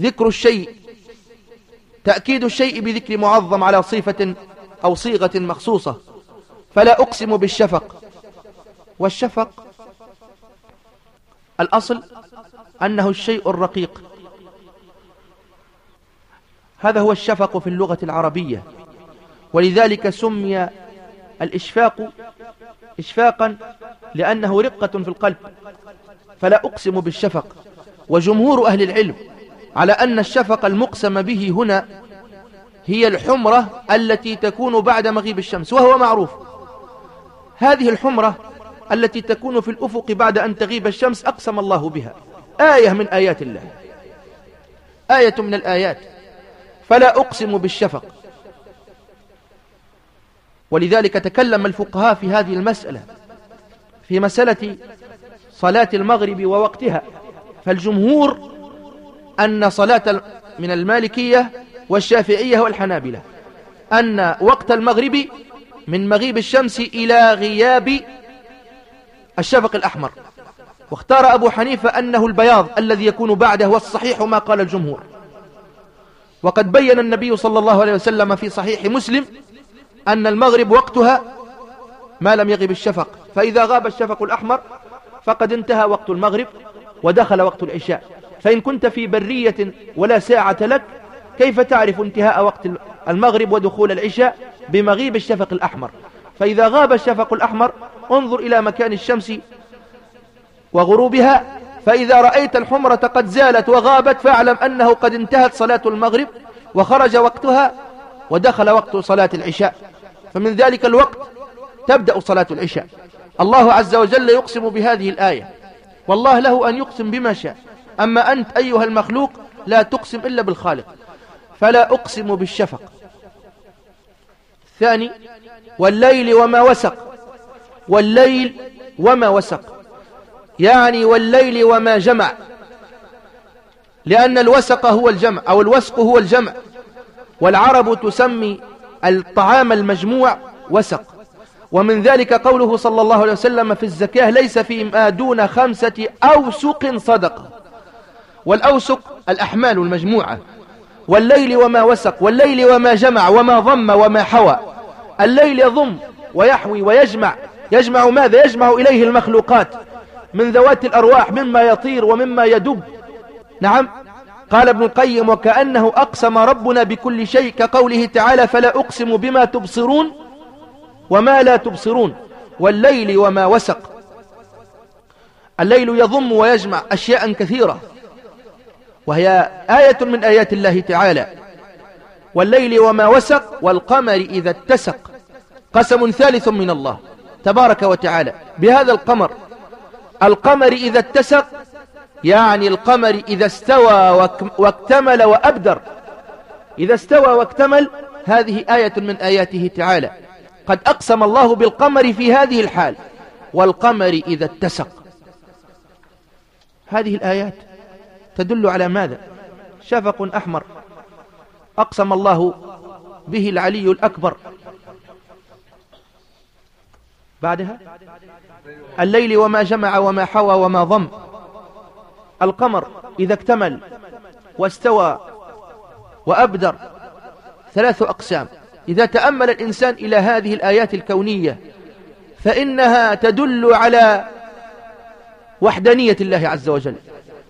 A: ذكر الشيء تأكيد الشيء بذكر معظم على صفة أو صيغة مخصوصة. فلا أقسم بالشفق. والشفق الأصل أنه الشيء الرقيق. هذا هو الشفق في اللغة العربية. ولذلك سمي الإشفاق إشفاقا لأنه رقة في القلب. فلا أقسم بالشفق. وجمهور أهل العلم على أن الشفق المقسم به هنا هي الحمرة التي تكون بعد مغيب الشمس وهو معروف. هذه الحمرة التي تكون في الأفق بعد أن تغيب الشمس أقسم الله بها. آية من آيات الله. آية من الآيات. فلا أقسم بالشفق. ولذلك تكلم الفقهاء في هذه المسألة في مسألة صلاة المغرب ووقتها. فالجمهور أن صلاة من المالكية والشافعية والحنابلة. أن وقت المغرب من مغيب الشمس إلى غياب الشفق الأحمر. واختار أبو حنيفة أنه البياض الذي يكون بعده والصحيح ما قال الجمهور. وقد بين النبي صلى الله عليه وسلم في صحيح مسلم أن المغرب وقتها ما لم يغب الشفق. فإذا غاب الشفق الأحمر فقد انتهى وقت المغرب ودخل وقت العشاء. فإن كنت في برية ولا ساعة لك كيف تعرف انتهاء وقت المغرب ودخول العشاء بمغيب الشفق الأحمر؟ فإذا غاب الشفق الأحمر انظر إلى مكان الشمس وغروبها فإذا رأيت الحمرة قد زالت وغابت فاعلم أنه قد انتهت صلاة المغرب وخرج وقتها ودخل وقت صلاة العشاء. فمن ذلك الوقت تبدأ صلاة العشاء. الله عز وجل يقسم بهذه الآية. والله له أن يقسم بما شاء. أما أنت أيها المخلوق لا تقسم إلا بالخالق. فلا أقسم بالشفق. ثاني والليل وما وسق. والليل وما وسق. يعني والليل وما جمع. لأن الوسق هو الجمع أو الوسق هو الجمع. والعرب تسمي الطعام المجموع وسق. ومن ذلك قوله صلى الله عليه وسلم في الزكاة ليس في ما دون خمسة أوسق صدقة والأوسق الأحمال المجموعة. والليل وما وسق والليل وما جمع وما ضم وما حوى. الليل يضم ويحوي ويجمع. يجمع ماذا؟ يجمع إليه المخلوقات من ذوات الأرواح مما يطير ومما يدب. نعم. قال ابن القيم وكأنه أقسم ربنا بكل شيء كقوله تعالى فلا أقسم بما تبصرون وما لا تبصرون. والليل وما وسق. الليل يضم ويجمع أشياء كثيرة. وهي آية من آيات الله تعالى والليل وما وسق والقمر إذا اتسق. قسم ثالث من الله. تبارك وتعالى بهذا القمر. القمر إذا اتسق يعني القمر إذا استوى واكتمل وأبدر. إذا استوى واكتمل هذه آية من آياته تعالى. قد أقسم الله بالقمر في هذه الحال. والقمر إذا اتسق. هذه الآيات تدل على ماذا؟ شفق أحمر. أقسم الله به العلي الأكبر. بعدها؟ الليل وما جمع وما حوى وما ضم. القمر إذا اكتمل واستوى وأبدر. ثلاث أقسام. إذا تأمل الإنسان إلى هذه الآيات الكونية فإنها تدل على وحدانية الله عز وجل.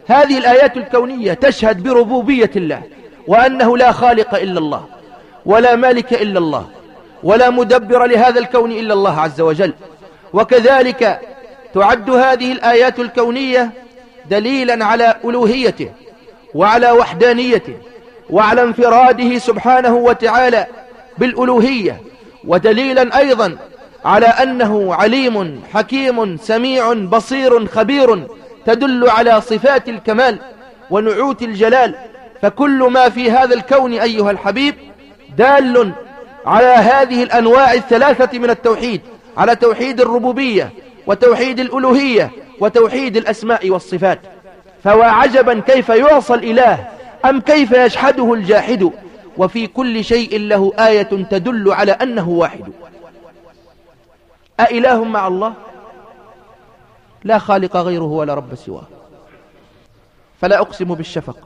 A: هذه الآيات الكونية تشهد بربوبية الله وأنه لا خالق إلا الله ولا مالك إلا الله ولا مدبر لهذا الكون إلا الله عز وجل. وكذلك تعد هذه الآيات الكونية دليلا على ألوهيته وعلى وحدانيته وعلى انفراده سبحانه وتعالى بالألوهية ودليلا أيضا على أنه عليم حكيم سميع بصير خبير تدل على صفات الكمال ونعوت الجلال. فكل ما في هذا الكون أيها الحبيب دال على هذه الأنواع الثلاثة من التوحيد على توحيد الربوبية وتوحيد الألوهية وتوحيد الأسماء والصفات. فوا عجبا كيف يعصى الإله أم كيف يجحده الجاحد وفي كل شيء له آية تدل على أنه واحد. أإله مع الله؟ لا خالق غيره ولا رب سواه. فلا أقسم بالشفق.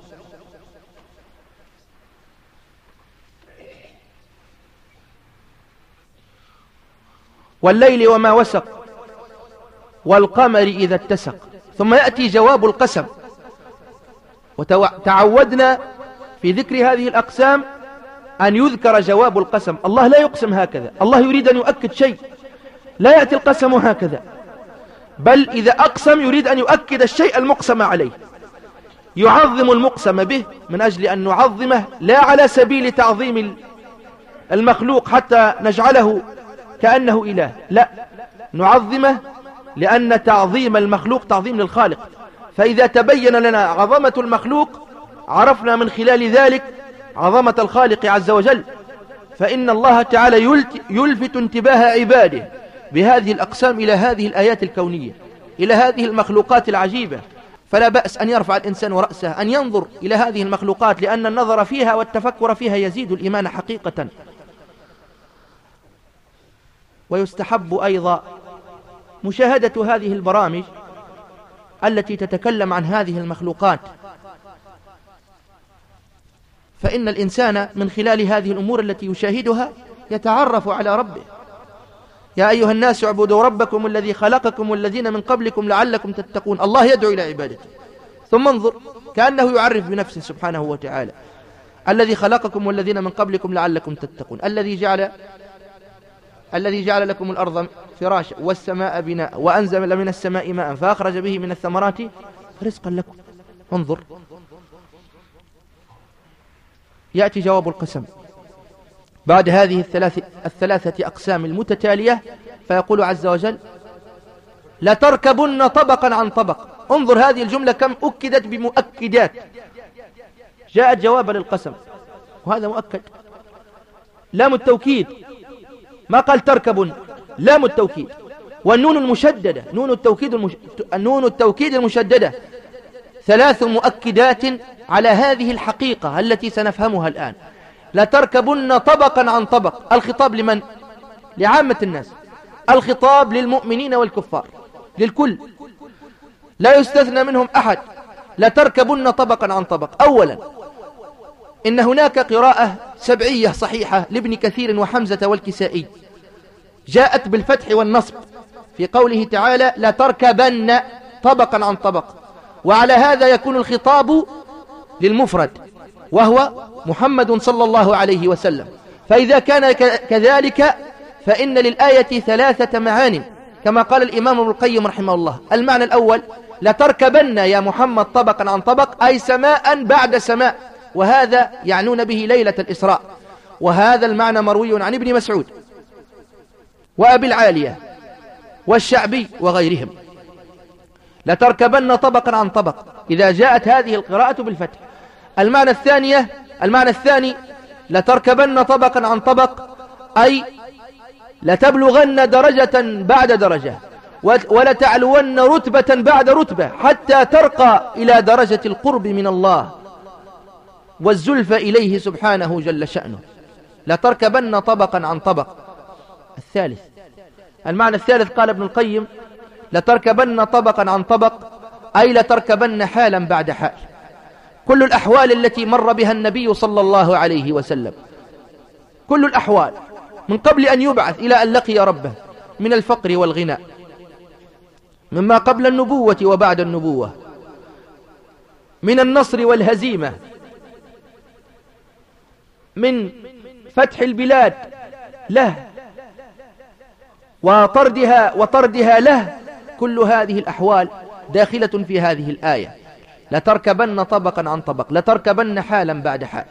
A: والليل وما وسق والقمر إذا اتسق. ثم يأتي جواب القسم. وتعودنا في ذكر هذه الأقسام أن يذكر جواب القسم. الله لا يقسم هكذا. الله يريد أن يؤكد شيء. لا يأتي القسم هكذا. بل إذا أقسم يريد أن يؤكد الشيء المقسم عليه. يعظم المقسم به من أجل أن نعظمه لا على سبيل تعظيم المخلوق حتى نجعله كأنه إله. لا. نعظمه لأن تعظيم المخلوق تعظيم للخالق. فإذا تبين لنا عظمة المخلوق عرفنا من خلال ذلك عظمة الخالق عز وجل. فإن الله تعالى يلفت انتباه عباده بهذه الأقسام إلى هذه الآيات الكونية إلى هذه المخلوقات العجيبة. فلا بأس أن يرفع الإنسان رأسه أن ينظر إلى هذه المخلوقات لأن النظر فيها والتفكر فيها يزيد الإيمان حقيقة. ويستحب أيضا مشاهدة هذه البرامج التي تتكلم عن هذه المخلوقات. فإن الإنسان من خلال هذه الأمور التي يشاهدها يتعرف على ربه. يا أيها الناس اعبدوا ربكم الذي خلقكم والذين من قبلكم لعلكم تتقون. الله يدعو إلى عبادته. ثم انظر كأنه يعرف بنفسه سبحانه وتعالى. الذي خلقكم والذين من قبلكم لعلكم تتقون. الذي جعل الذي جعل لكم الأرض فراشا والسماء بناء وأنزل من السماء ماء فأخرج به من الثمرات رزقا لكم. انظر. يأتي جواب القسم. بعد هذه الثلاث الثلاثة أقسام المتتالية فيقول عز وجل لتركبن طبقا عن طبق. انظر هذه الجملة كم أكدت بمؤكدات. جاءت جوابا للقسم. وهذا مؤكد. لام التوكيد. ما قال تركب لام التوكيد. والنون المشددة نون التوكيد المش... النون التوكيد المشددة. ثلاث مؤكدات على هذه الحقيقة التي سنفهمها الآن. لتركبن طبقا عن طبق. الخطاب لمن؟ لعامة الناس. الخطاب للمؤمنين والكفار. للكل. لا يستثنى منهم أحد. لتركبن طبقا عن طبق. أولا إن هناك قراءة سبعية صحيحة لابن كثير وحمزة والكسائي. جاءت بالفتح والنصب في قوله تعالى لا تركبن طبقا عن طبق وعلى هذا يكون الخطاب للمفرد وهو محمد صلى الله عليه وسلم. فإذا كان كذلك فإن للآية ثلاثة معان كما قال الإمام ابن القيم رحمه الله. المعنى الأول لتركبن يا محمد طبقا عن طبق أي سماء بعد سماء. وهذا يعنون به ليلة الإسراء. وهذا المعنى مروي عن ابن مسعود وأبي العالية والشعبي وغيرهم. لتركبن طبقا عن طبق. إذا جاءت هذه القراءة بالفتح. المعنى الثانية المعنى الثاني لتركبن طبقا عن طبق أي لتبلغن درجة بعد درجة ولتعلون رتبة بعد رتبة حتى ترقى إلى درجة القرب من الله. والزلف إليه سبحانه جل شأنه. لتركبن طبقا عن طبق. الثالث. المعنى الثالث قال ابن القيم لتركبن طبقا عن طبق أي لتركبن حالا بعد حال. كل الأحوال التي مر بها النبي صلى الله عليه وسلم. كل الأحوال من قبل أن يبعث إلى أن لقي ربه من الفقر والغنى. مما قبل النبوة وبعد النبوة. من النصر والهزيمة. من فتح البلاد له وطردها وطردها له كل هذه الأحوال داخلة في هذه الآية. لتركبن طبقا عن طبق لتركبن حالا بعد حال.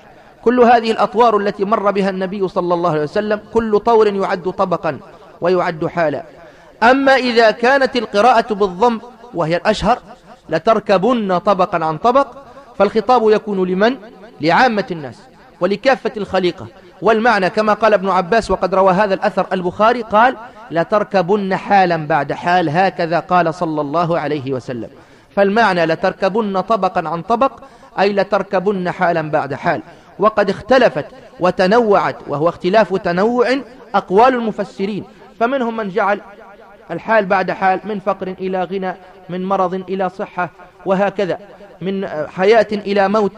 A: كل هذه الأطوار التي مر بها النبي صلى الله عليه وسلم كل طور يعد طبقا ويعد حالا. أما إذا كانت القراءة بالضم وهي الأشهر لتركبن طبقا عن طبق فالخطاب يكون لمن؟ لعامة الناس. ولكافة الخليقة. والمعنى كما قال ابن عباس وقد روى هذا الأثر البخاري قال لتركبن حالا بعد حال هكذا قال صلى الله عليه وسلم. فالمعنى لتركبن طبقا عن طبق أي لتركبن حالا بعد حال. وقد اختلفت وتنوعت وهو اختلاف تنوع أقوال المفسرين. فمنهم من جعل الحال بعد حال من فقر إلى غنى من مرض إلى صحة وهكذا. من حياة إلى موت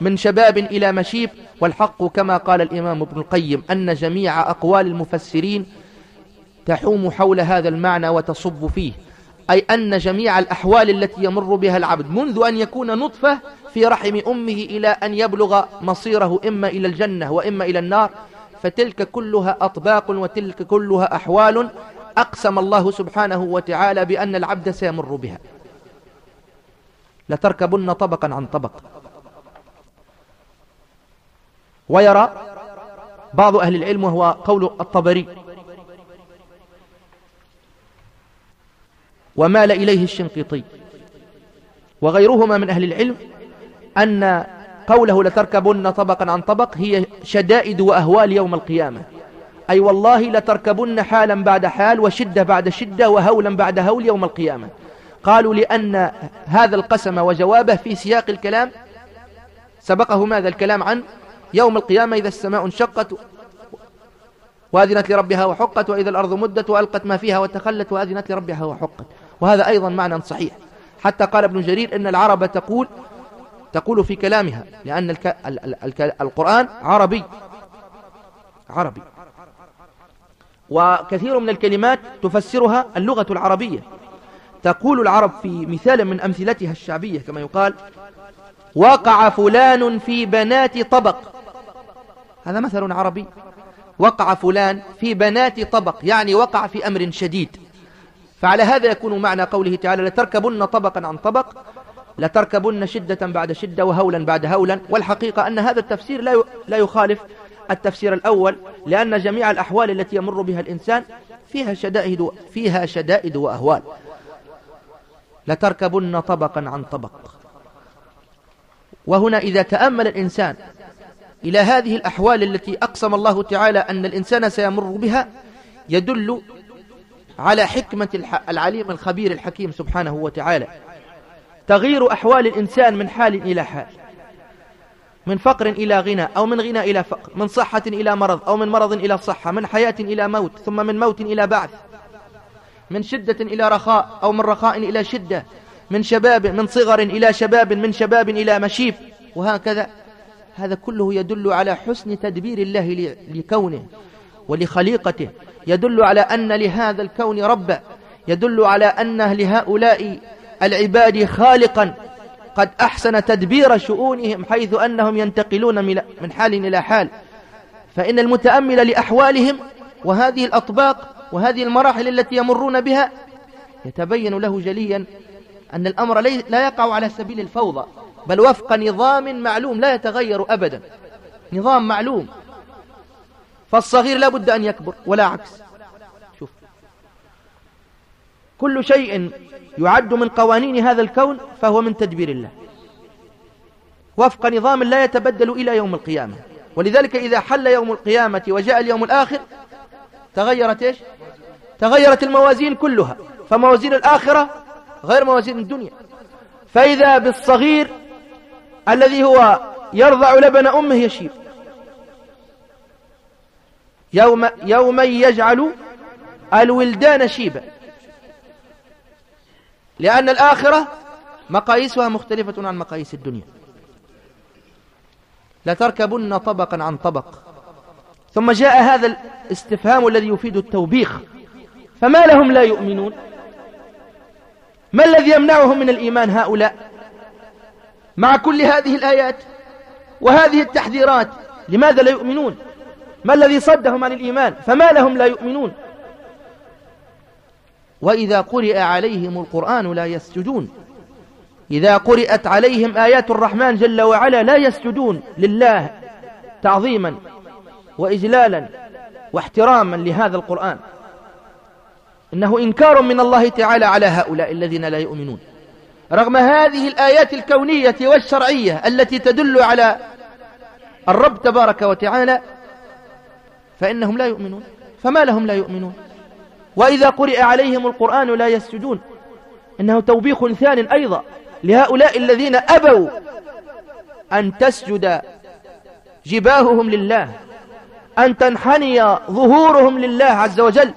A: من شباب إلى مشيب والحق كما قال الإمام ابن القيم أن جميع أقوال المفسرين تحوم حول هذا المعنى وتصب فيه أي أن جميع الأحوال التي يمر بها العبد منذ أن يكون نطفة في رحم أمه إلى أن يبلغ مصيره إما إلى الجنة وإما إلى النار فتلك كلها أطباق وتلك كلها أحوال أقسم الله سبحانه وتعالى بأن العبد سيمر بها. لتركبن طبقا عن طبق. ويرى بعض أهل العلم وهو قول الطبري. ومال إليه الشنقيطي. وغيرهما من أهل العلم أن قوله لتركبن طبقا عن طبق هي شدائد وأهوال يوم القيامة. أي والله لتركبن حالا بعد حال وشدة بعد شدة وهولا بعد هول يوم القيامة. قالوا لأن هذا القسم وجوابه في سياق الكلام سبقه ماذا الكلام عن يوم القيامة إذا السماء انشقت وأذنت لربها وحقت وإذا الأرض مدت وألقت ما فيها وتخلت وأذنت لربها وحقت. وهذا أيضا معنى صحيح. حتى قال ابن جرير إن العرب تقول تقول في كلامها لأن الك... القرآن عربي. عربي. وكثير من الكلمات تفسرها اللغة العربية. تقول العرب في مثال من أمثلتها الشعبية كما يقال وقع فلان في بنات طبق. هذا مثل عربي. وقع فلان في بنات طبق يعني وقع في أمر شديد. فعلى هذا يكون معنى قوله تعالى لتركبن طبقا عن طبق لتركبن شدة بعد شدة وهولا بعد هولا. والحقيقة أن هذا التفسير لا لا يخالف التفسير الأول لأن جميع الأحوال التي يمر بها الإنسان فيها شدائد فيها شدائد وأهوال. لتركبن طبقا عن طبق. وهنا إذا تأمل الإنسان إلى هذه الأحوال التي أقسم الله تعالى أن الإنسان سيمر بها يدل على حكمة العليم الخبير الحكيم سبحانه وتعالى. تغيير أحوال الإنسان من حال إلى حال. من فقر إلى غنى أو من غنى إلى فقر من صحة إلى مرض أو من مرض إلى صحة من حياة إلى موت ثم من موت إلى بعث. من شدة إلى رخاء أو من رخاء إلى شدة. من شباب من صغر إلى شباب من شباب إلى مشيب. وهكذا. هذا كله يدل على حسن تدبير الله لكونه ولخليقته. يدل على أن لهذا الكون ربا يدل على أن لهؤلاء العباد خالقا. قد أحسن تدبير شؤونهم حيث أنهم ينتقلون من حال إلى حال. فإن المتأمل لأحوالهم وهذه الأطباق وهذه المراحل التي يمرون بها يتبين له جليا أن الأمر لا يقع على سبيل الفوضى. بل وفق نظام معلوم لا يتغير أبدا. نظام معلوم. فالصغير لا بد أن يكبر ولا عكس. شوف. كل شيء يعد من قوانين هذا الكون فهو من تدبير الله. وفق نظام لا يتبدل إلى يوم القيامة. ولذلك إذا حل يوم القيامة وجاء اليوم الآخر تغيرت إيش؟ تغيرت الموازين كلها. فموازين الآخرة غير موازين الدنيا. فإذا بالصغير الذي هو يرضع لبن أمه يشيب. يوم يوم يجعل الولدان شيبا. لأن الآخرة مقاييسها مختلفة عن مقاييس الدنيا. لتركبن طبقا عن طبق. ثم جاء هذا الاستفهام الذي يفيد التوبيخ. فما لهم لا يؤمنون؟ ما الذي يمنعهم من الإيمان هؤلاء؟ مع كل هذه الآيات وهذه التحذيرات لماذا لا يؤمنون؟ ما الذي صدهم عن الإيمان؟ فما لهم لا يؤمنون؟ وإذا قرئ عليهم القرآن لا يسجدون. إذا قرئت عليهم آيات الرحمن جل وعلا لا يسجدون لله تعظيما وإجلالا واحتراما لهذا القرآن. إنه إنكار من الله تعالى على هؤلاء الذين لا يؤمنون. رغم هذه الآيات الكونية والشرعية التي تدل على الرب تبارك وتعالى فإنهم لا يؤمنون. فما لهم لا يؤمنون؟ وإذا قرئ عليهم القرآن لا يسجدون. إنه توبيخ ثان أيضا لهؤلاء الذين أبوا أن تسجد جباههم لله أن تنحني ظهورهم لله عز وجل.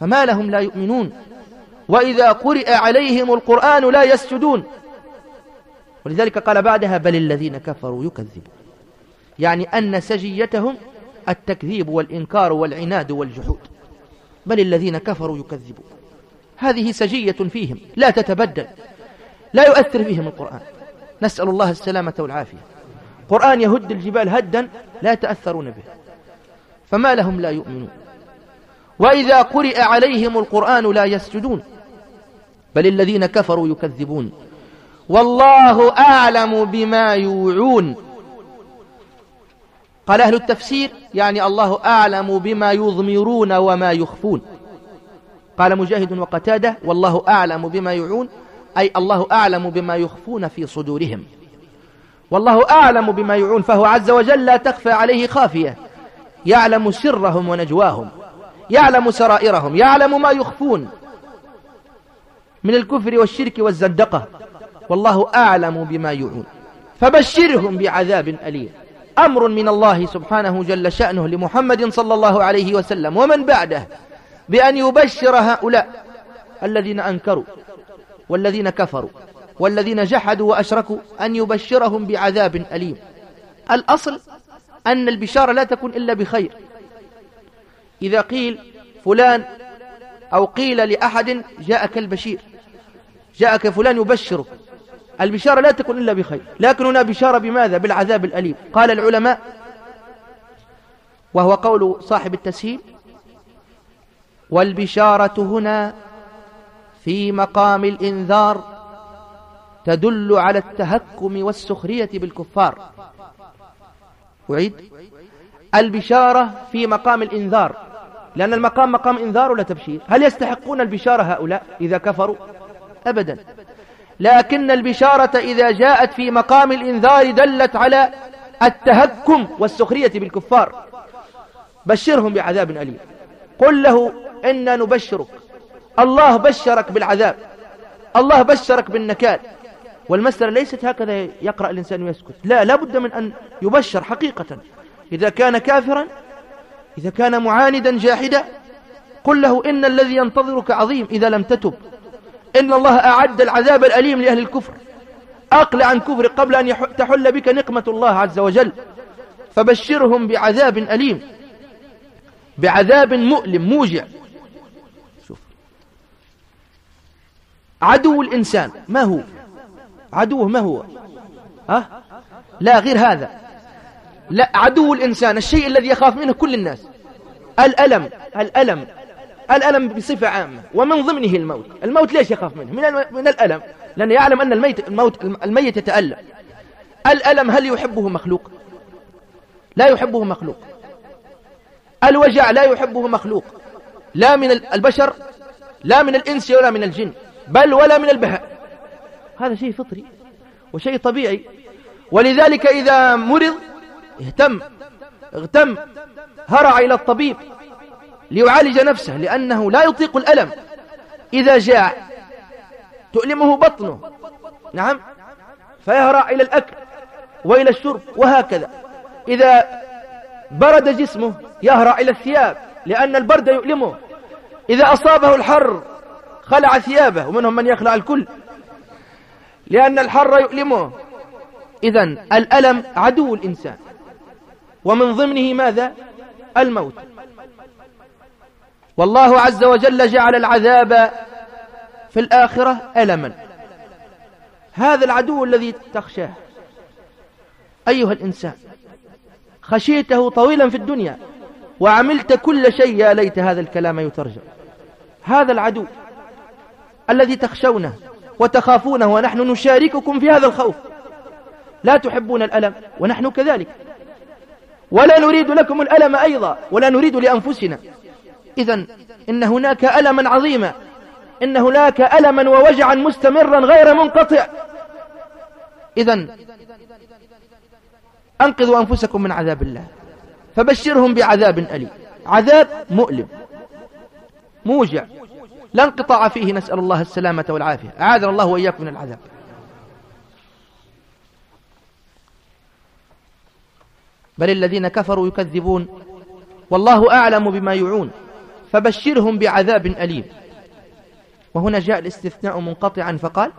A: فما لهم لا يؤمنون. وإذا قرئ عليهم القرآن لا يسجدون. ولذلك قال بعدها بل الذين كفروا يكذبون. يعني أن سجيتهم التكذيب والإنكار والعناد والجحود. بل الذين كفروا يكذبون. هذه سجية فيهم لا تتبدل لا يؤثر فيهم القرآن. نسأل الله السلامة والعافية. قرآن يهد الجبال هدا لا يتأثرون به فما لهم لا يؤمنون. وإذا قرئ عليهم القرآن لا يسجدون. بل الذين كفروا يكذبون. والله أعلم بما يوعون. قال أهل التفسير يعني الله أعلم بما يضمرون وما يخفون. قال مجاهد وقتادة والله أعلم بما يوعون أي الله أعلم بما يخفون في صدورهم. والله أعلم بما يوعون فهو عز وجل لا تخفى عليه خافية. يعلم سرهم ونجواهم. يعلم سرائرهم. يعلم ما يخفون. من الكفر والشرك والزندقة. والله أعلم بما يوعون. فبشرهم بعذاب أليم. أمر من الله سبحانه جل شأنه لمحمد صلى الله عليه وسلم ومن بعده بأن يبشر هؤلاء الذين أنكروا والذين كفروا والذين جحدوا وأشركوا أن يبشرهم بعذاب أليم. الأصل أن البشارة لا تكون إلا بخير. إذا قيل فلان أو قيل لأحد جاءك البشير. جاءك فلان يبشرك. البشارة لا تكون إلا بخير. لكن هنا بشارة بماذا؟ بالعذاب الأليم. قال العلماء وهو قول صاحب التسهيل والبشارة هنا في مقام الإنذار تدل على التهكم والسخرية بالكفار. أعيد. البشارة في مقام الإنذار. لأن المقام مقام إنذار ولا تبشير؟ هل يستحقون البشارة هؤلاء إذا كفروا؟ أبدا. لكن البشارة إذا جاءت في مقام الإنذار دلت على التهكم والسخرية بالكفار. بشرهم بعذاب أليم. قل له إنا نبشرك. الله بشرك بالعذاب. الله بشرك بالنكال. والمسألة ليست هكذا يقرأ الإنسان ويسكت. لا لابد من أن يبشر حقيقة. إذا كان كافرا إذا كان معاندا جاحدا قل له إن الذي ينتظرك عظيم إذا لم تتب. إن الله أعد العذاب الأليم لأهل الكفر. أقل عن كفر قبل أن تحل بك نقمة الله عز وجل. فبشرهم بعذاب أليم. بعذاب مؤلم موجع. شوف. عدو الإنسان ما هو؟ عدوه ما هو؟ ها؟ لا غير هذا. لا عدو الإنسان الشيء الذي يخاف منه كل الناس. الألم الألم. الألم بصفة عامة ومن ضمنه الموت. الموت ليش يخاف منه؟ من, من الألم. لأنه يعلم أن الميت, الموت الميت يتألم. الألم هل يحبه مخلوق؟ لا يحبه مخلوق. الوجع لا يحبه مخلوق. لا من البشر لا من الإنس ولا من الجن بل ولا من البهاء. هذا شيء فطري وشيء طبيعي. ولذلك إذا مرض اهتم اغتم هرع إلى الطبيب. ليعالج نفسه لأنه لا يطيق الألم. إذا جاع تؤلمه بطنه. نعم؟ فيهرع إلى الأكل وإلى الشرب وهكذا. إذا برد جسمه يهرع إلى الثياب لأن البرد يؤلمه. إذا أصابه الحر خلع ثيابه ومنهم من يخلع الكل. لأن الحر يؤلمه. إذا الألم عدو الإنسان. ومن ضمنه ماذا؟ الموت. والله عز وجل جعل العذاب في الآخرة ألما. هذا العدو الذي تخشاه أيها الإنسان خشيته طويلا في الدنيا وعملت كل شيء يا ليت هذا الكلام يترجم. هذا العدو الذي تخشونه وتخافونه ونحن نشارككم في هذا الخوف. لا تحبون الألم ونحن كذلك. ولا نريد لكم الألم أيضا ولا نريد لأنفسنا. إذا إن هناك ألما عظيما إن هناك ألما ووجعا مستمرا غير منقطع. إذا أنقذوا أنفسكم من عذاب الله فبشرهم بعذاب أليم. عذاب مؤلم موجع لا انقطاع فيه نسأل الله السلامة والعافية. أعاذنا الله وإياكم من العذاب. بل الذين كفروا يكذبون والله أعلم بما يعون فبشرهم بعذاب أليم. وهنا جاء الاستثناء منقطعا فقال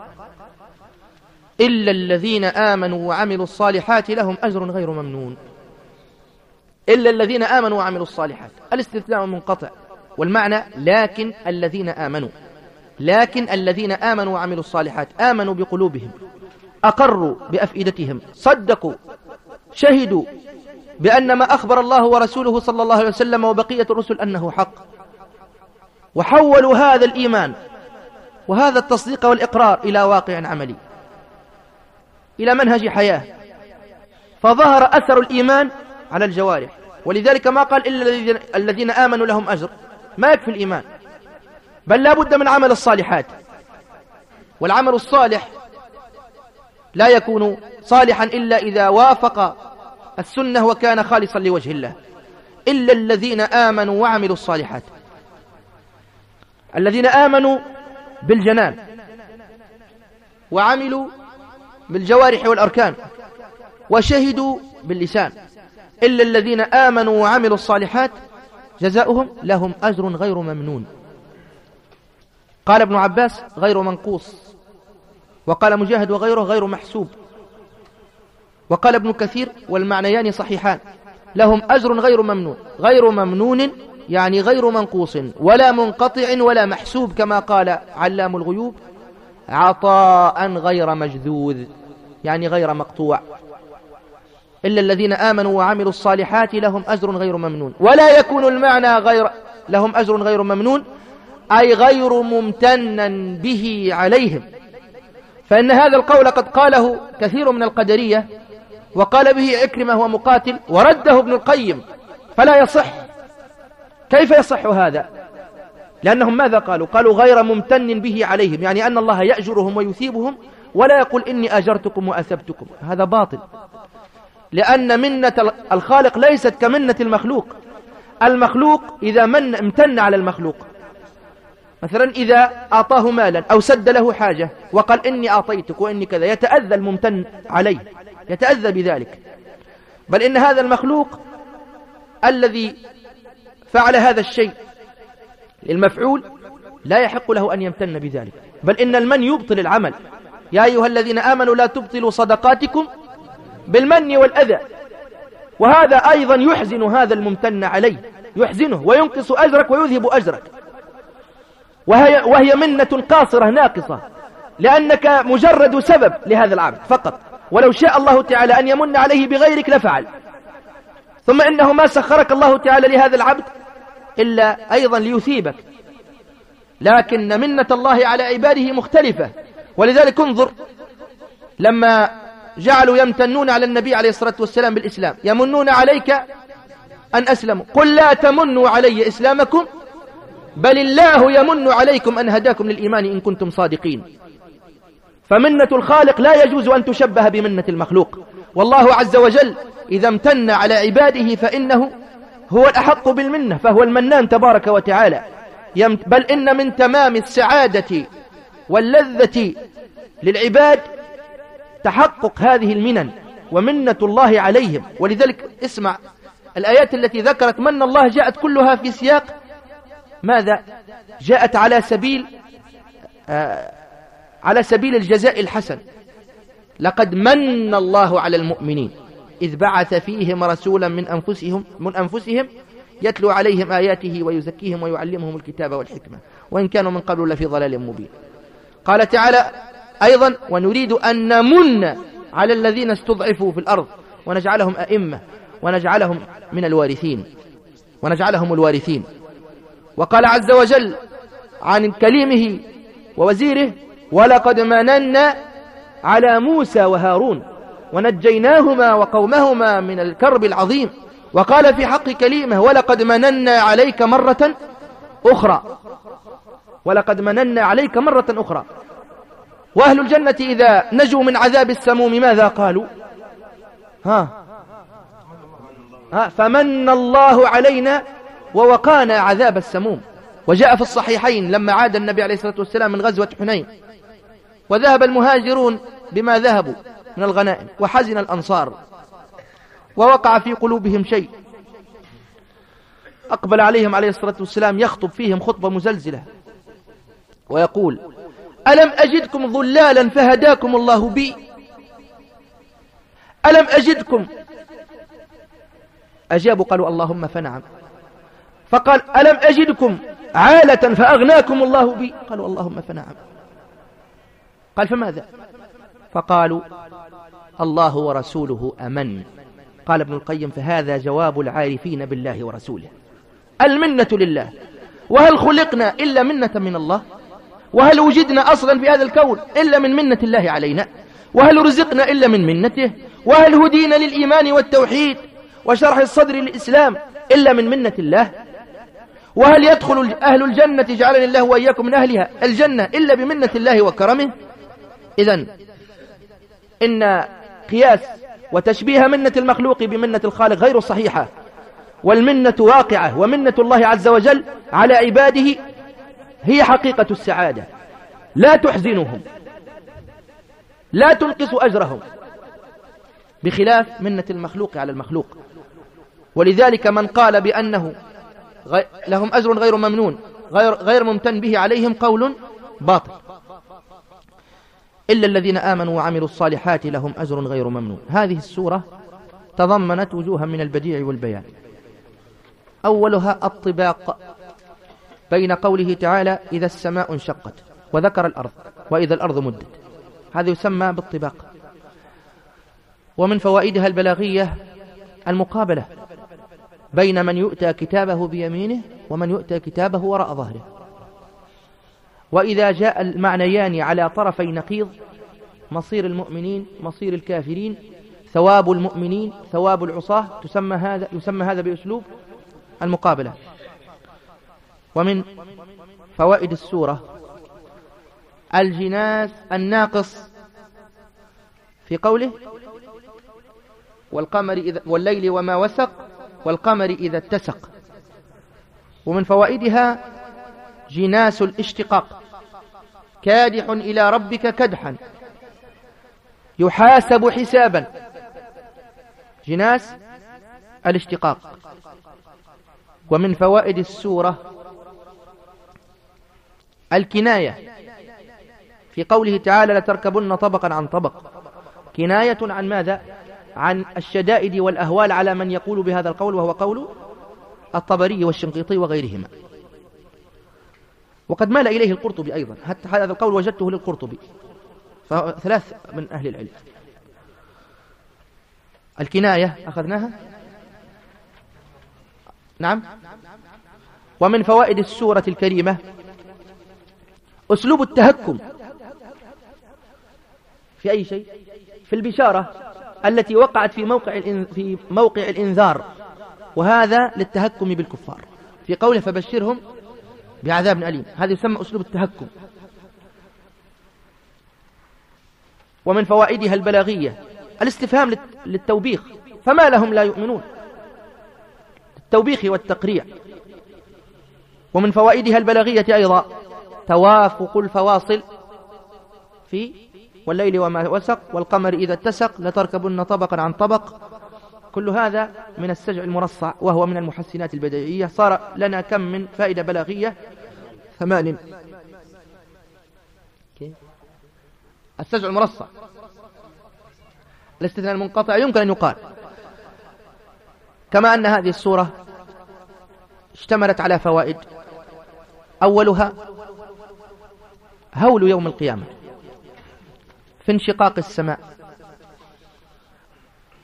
A: إلا الذين آمنوا وعملوا الصالحات لهم أجر غير ممنون. إلا الذين آمنوا وعملوا الصالحات. الاستثناء منقطع. والمعنى لكن الذين آمنوا. لكن الذين آمنوا وعملوا الصالحات. آمنوا بقلوبهم. أقروا بأفئدتهم. صدقوا. شهدوا بأن ما أخبر الله ورسوله صلى الله عليه وسلم وبقية الرسل أنه حق. وحولوا هذا الإيمان وهذا التصديق والإقرار إلى واقع عملي إلى منهج حياة. فظهر أثر الإيمان على الجوارح. ولذلك ما قال إلا الذين آمنوا لهم أجر. ما يكفي الإيمان. بل لا بد من عمل الصالحات. والعمل الصالح لا يكون صالحا إلا إذا وافق السنة وكان خالصا لوجه الله. إلا الذين آمنوا وعملوا الصالحات. الذين آمنوا بالجنان وعملوا بالجوارح والأركان وشهدوا باللسان إلا الذين آمنوا وعملوا الصالحات جزاؤهم لهم أجر غير ممنون. قال ابن عباس غير منقوص وقال مجاهد وغيره غير محسوب وقال ابن كثير والمعنيان صحيحان لهم أجر غير ممنون غير ممنون يعني غير منقوص ولا منقطع ولا محسوب كما قال علام الغيوب عطاء غير مجذوذ يعني غير مقطوع. إلا الذين آمنوا وعملوا الصالحات لهم أجر غير ممنون. ولا يكون المعنى غير لهم أجر غير ممنون أي غير ممتنا به عليهم. فإن هذا القول قد قاله كثير من القدرية وقال به عكرمة ومقاتل ورده ابن القيم فلا يصح كيف يصح هذا؟ لأنهم ماذا قالوا؟ قالوا غير ممتن به عليهم يعني أن الله يأجرهم ويثيبهم ولا يقول إني أجرتكم وأثبتكم هذا باطل. لأن منة الخالق ليست كمنة المخلوق المخلوق إذا من امتن على المخلوق. مثلا إذا أعطاه مالا أو سد له حاجة وقال إني أعطيتك وإني كذا يتأذى الممتن عليه يتأذى بذلك. بل إن هذا المخلوق الذي فعل هذا الشيء. للمفعول لا يحق له أن يمتن بذلك. بل إن المن يبطل العمل. يا أيها الذين آمنوا لا تبطلوا صدقاتكم بالمن والأذى. وهذا أيضا يحزن هذا الممتن عليه. يحزنه وينقص أجرك ويذهب أجرك. وهي, وهي منة قاصرة ناقصة. لأنك مجرد سبب لهذا العبد فقط. ولو شاء الله تعالى أن يمن عليه بغيرك لفعل. ثم إنه ما سخرك الله تعالى لهذا العبد إلا أيضا ليثيبك. لكن منة الله على عباده مختلفة. ولذلك انظر لما جعلوا يمتنون على النبي عليه الصلاة والسلام بالإسلام يمنون عليك أن أسلموا. قل لا تمنوا علي إسلامكم بل الله يمن عليكم أن هداكم للإيمان إن كنتم صادقين. فمنة الخالق لا يجوز أن تشبه بمنة المخلوق. والله عز وجل إذا امتن على عباده فإنه هو الأحق بالمنة فهو المنان تبارك وتعالى. بل إن من تمام السعادة واللذة للعباد تحقق هذه المنن ومنة الله عليهم. ولذلك اسمع الآيات التي ذكرت من الله جاءت كلها في سياق ماذا؟ جاءت على سبيل آه على سبيل الجزاء الحسن. لقد من الله على المؤمنين. إذ بعث فيهم رسولا من أنفسهم, من أنفسهم يتلو عليهم آياته ويزكيهم ويعلمهم الكتاب والحكمة. وإن كانوا من قبل لفي ضلال مبين. قال تعالى أيضا ونريد أن نمن على الذين استضعفوا في الأرض ونجعلهم أئمة ونجعلهم من الوارثين. ونجعلهم الوارثين. وقال عز وجل عن كليمه ووزيره ولقد مننا على موسى وهارون ونجيناهما وقومهما من الكرب العظيم. وقال في حق كليمه ولقد مننا عليك مرة أخرى. ولقد مننا عليك مرة أخرى. وأهل الجنة إذا نجوا من عذاب السموم ماذا قالوا؟ ها, ها؟ فمن الله علينا ووقانا عذاب السموم. وجاء في الصحيحين لما عاد النبي عليه الصلاة والسلام من غزوة حنين. وذهب المهاجرون بما ذهبوا. من الغنائم وحزن الأنصار ووقع في قلوبهم شيء أقبل عليهم عليه الصلاة والسلام يخطب فيهم خطبة مزلزلة ويقول ألم أجدكم ظلالا فهداكم الله بي ألم أجدكم أجابوا قالوا اللهم فنعم فقال ألم أجدكم عالة فأغناكم الله بي قالوا اللهم فنعم قال فماذا فقالوا الله ورسوله أمن. قال ابن القيم فهذا جواب العارفين بالله ورسوله. المنة لله. وهل خلقنا إلا منة من الله؟ وهل وجدنا أصلا في هذا الكون إلا من منة الله علينا؟ وهل رزقنا إلا من منته؟ وهل هدينا للإيمان والتوحيد وشرح الصدر للإسلام إلا من منة الله؟ وهل يدخل أهل الجنة جعلني الله وإياكم من أهلها الجنة إلا بمنة الله وكرمه؟ إذا إن قياس وتشبيه منة المخلوق بمنة الخالق غير صحيحة والمنة واقعة ومنة الله عز وجل على عباده هي حقيقة السعادة. لا تحزنهم لا تنقص أجرهم بخلاف منة المخلوق على المخلوق. ولذلك من قال بأنه لهم أجر غير ممنون غير, غير ممتن به عليهم قول باطل. إلا الذين آمنوا وعملوا الصالحات لهم أجر غير ممنون. هذه السورة تضمنت وجوها من البديع والبيان. أولها الطباق بين قوله تعالى إذا السماء انشقت وذكر الأرض وإذا الأرض مدت هذا يسمى بالطباق. ومن فوائدها البلاغية المقابلة بين من يؤتى كتابه بيمينه ومن يؤتى كتابه وراء ظهره. وإذا جاء المعنيان على طرفي نقيض مصير المؤمنين مصير الكافرين ثواب المؤمنين ثواب العصاة تسمى هذا يسمى هذا بأسلوب المقابلة. ومن فوائد السورة الجناس الناقص في قوله والقمر إذا والليل وما وسق والقمر إذا اتسق ومن فوائدها جناس الاشتقاق. كادح إلى ربك كدحا. يحاسب حسابا. جناس الاشتقاق. ومن فوائد السورة الكناية. في قوله تعالى لتركبن طبقا عن طبق كناية عن ماذا؟ عن الشدائد والأهوال على من يقول بهذا القول وهو قول الطبري والشنقيطي وغيرهما. وقد مال إليه القرطبي أيضا. حتى هذا القول وجدته للقرطبي. ثلاث من أهل العلم. الكناية أخذناها؟ نعم. ومن فوائد السورة الكريمة أسلوب التهكم في أي شيء؟ في البشارة التي وقعت في موقع في موقع الإنذار. وهذا للتهكم بالكفار. في قوله فبشرهم بعذاب أليم. هذا يسمى أسلوب التهكم. ومن فوائدها البلاغية. الاستفهام للتوبيخ. فما لهم لا يؤمنون. التوبيخ والتقريع. ومن فوائدها البلاغية أيضا. توافق الفواصل في والليل وما وسق والقمر إذا اتسق لتركبن طبقا عن طبق كل هذا من السجع المرصع وهو من المحسنات البديعية صار لنا كم من فائدة بلاغية؟ ثمان. السجع المرصع. الاستثناء المنقطع يمكن أن يقال. كما أن هذه السورة اشتملت على فوائد. أولها هول يوم القيامة في انشقاق السماء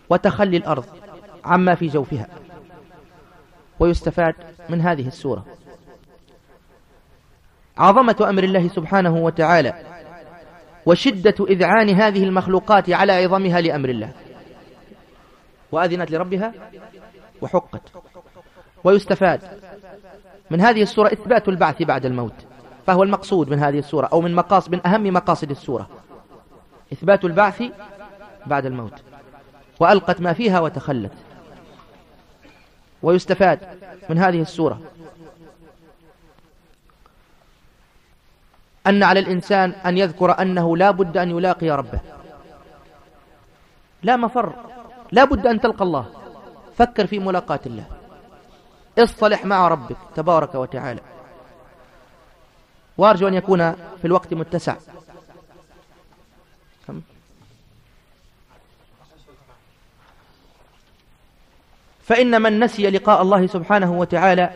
A: وتخلي الأرض. عما في جوفها. ويستفاد من هذه السورة. عظمة أمر الله سبحانه وتعالى وشدة إذعان هذه المخلوقات على عظمها لأمر الله. وأذنت لربها وحقت. ويستفاد من هذه السورة إثبات البعث بعد الموت. فهو المقصود من هذه السورة أو من مقاصد من أهم مقاصد السورة. إثبات البعث بعد الموت. وألقت ما فيها وتخلت. ويستفاد من هذه السورة. أن على الإنسان أن يذكر أنه لا بد أن يلاقي ربه. لا مفر. لا بد أن تلقى الله. فكر في ملاقاة الله. اصطلح مع ربك تبارك وتعالى. وأرجو أن يكون في الوقت متسع. فإن من نسي لقاء الله سبحانه وتعالى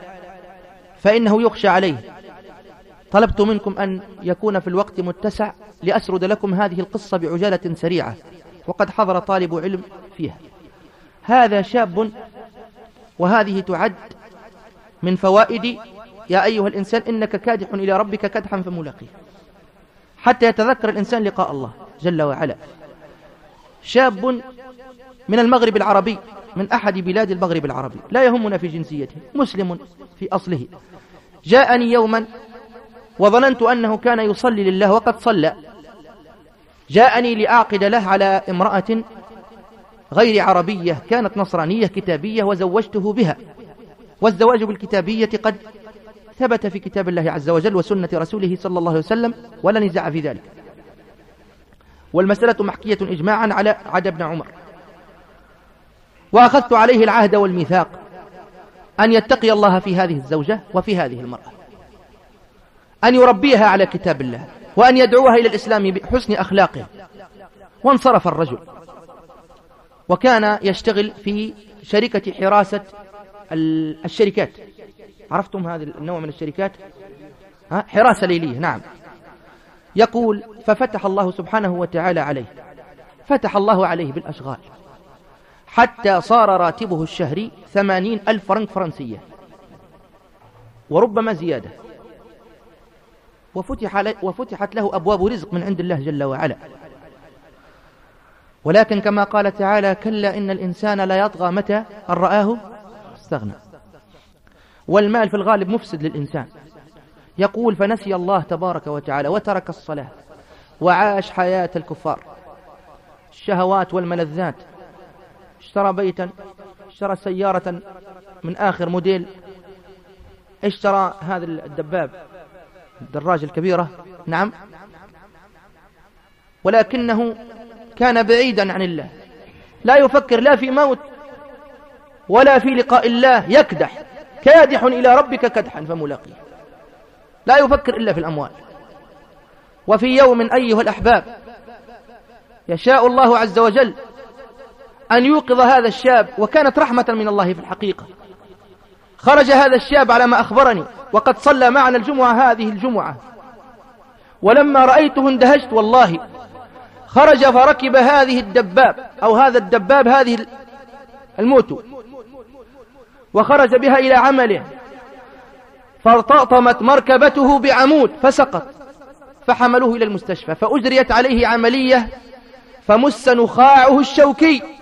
A: فإنه يخشى عليه. طلبت منكم أن يكون في الوقت متسع لأسرد لكم هذه القصة بعجالة سريعة وقد حضر طالب علم فيها. هذا شاب وهذه تعد من فوائد يا أيها الإنسان إنك كادح إلى ربك كدحا فملاقيه. حتى يتذكر الإنسان لقاء الله جل وعلا. شاب من المغرب العربي من أحد بلاد المغرب العربي. لا يهمنا في جنسيته. مسلم في أصله. جاءني يوما وظننت أنه كان يصلي لله وقد صلى. جاءني لأعقد له على امرأة غير عربية كانت نصرانية كتابية وزوجته بها. والزواج بالكتابية قد ثبت في كتاب الله عز وجل وسنة رسوله صلى الله عليه وسلم ولا نزاع في ذلك. والمسألة محكية إجماعا على عد بن عمر. وأخذت عليه العهد والميثاق أن يتقي الله في هذه الزوجة وفي هذه المرأة. أن يربيها على كتاب الله وأن يدعوها إلى الإسلام بحسن أخلاقه. وانصرف الرجل. وكان يشتغل في شركة حراسة الشركات. عرفتم هذا النوع من الشركات؟ ها؟ حراسة ليلية نعم. يقول ففتح الله سبحانه وتعالى عليه. فتح الله عليه بالأشغال. حتى صار راتبه الشهري ثمانين ألف فرنك فرنسية. وربما زيادة. وفتح وفتحت له أبواب رزق من عند الله جل وعلا. ولكن كما قال تعالى كلا إن الإنسان لا يطغى متى؟ أن رآه؟ استغنى. والمال في الغالب مفسد للإنسان. يقول فنسي الله تبارك وتعالى وترك الصلاة وعاش حياة الكفار. الشهوات والملذات اشترى بيتا اشترى سيارة من آخر موديل اشترى هذا الدباب الدراجة الكبيرة نعم ولكنه كان بعيدا عن الله. لا يفكر لا في موت ولا في لقاء الله يكدح كادح إلى ربك كدحا فملاقيه. لا يفكر إلا في الأموال. وفي يوم أيها الأحباب يشاء الله عز وجل أن يوقظ هذا الشاب وكانت رحمة من الله في الحقيقة. خرج هذا الشاب على ما أخبرني وقد صلى معنا الجمعة هذه الجمعة. ولما رأيته اندهشت والله خرج فركب هذه الدباب أو هذا الدباب هذه الموت وخرج بها إلى عمله. فارتطمت مركبته بعمود فسقط. فحملوه إلى المستشفى. فأجريت عليه عملية فمس نخاعه الشوكي.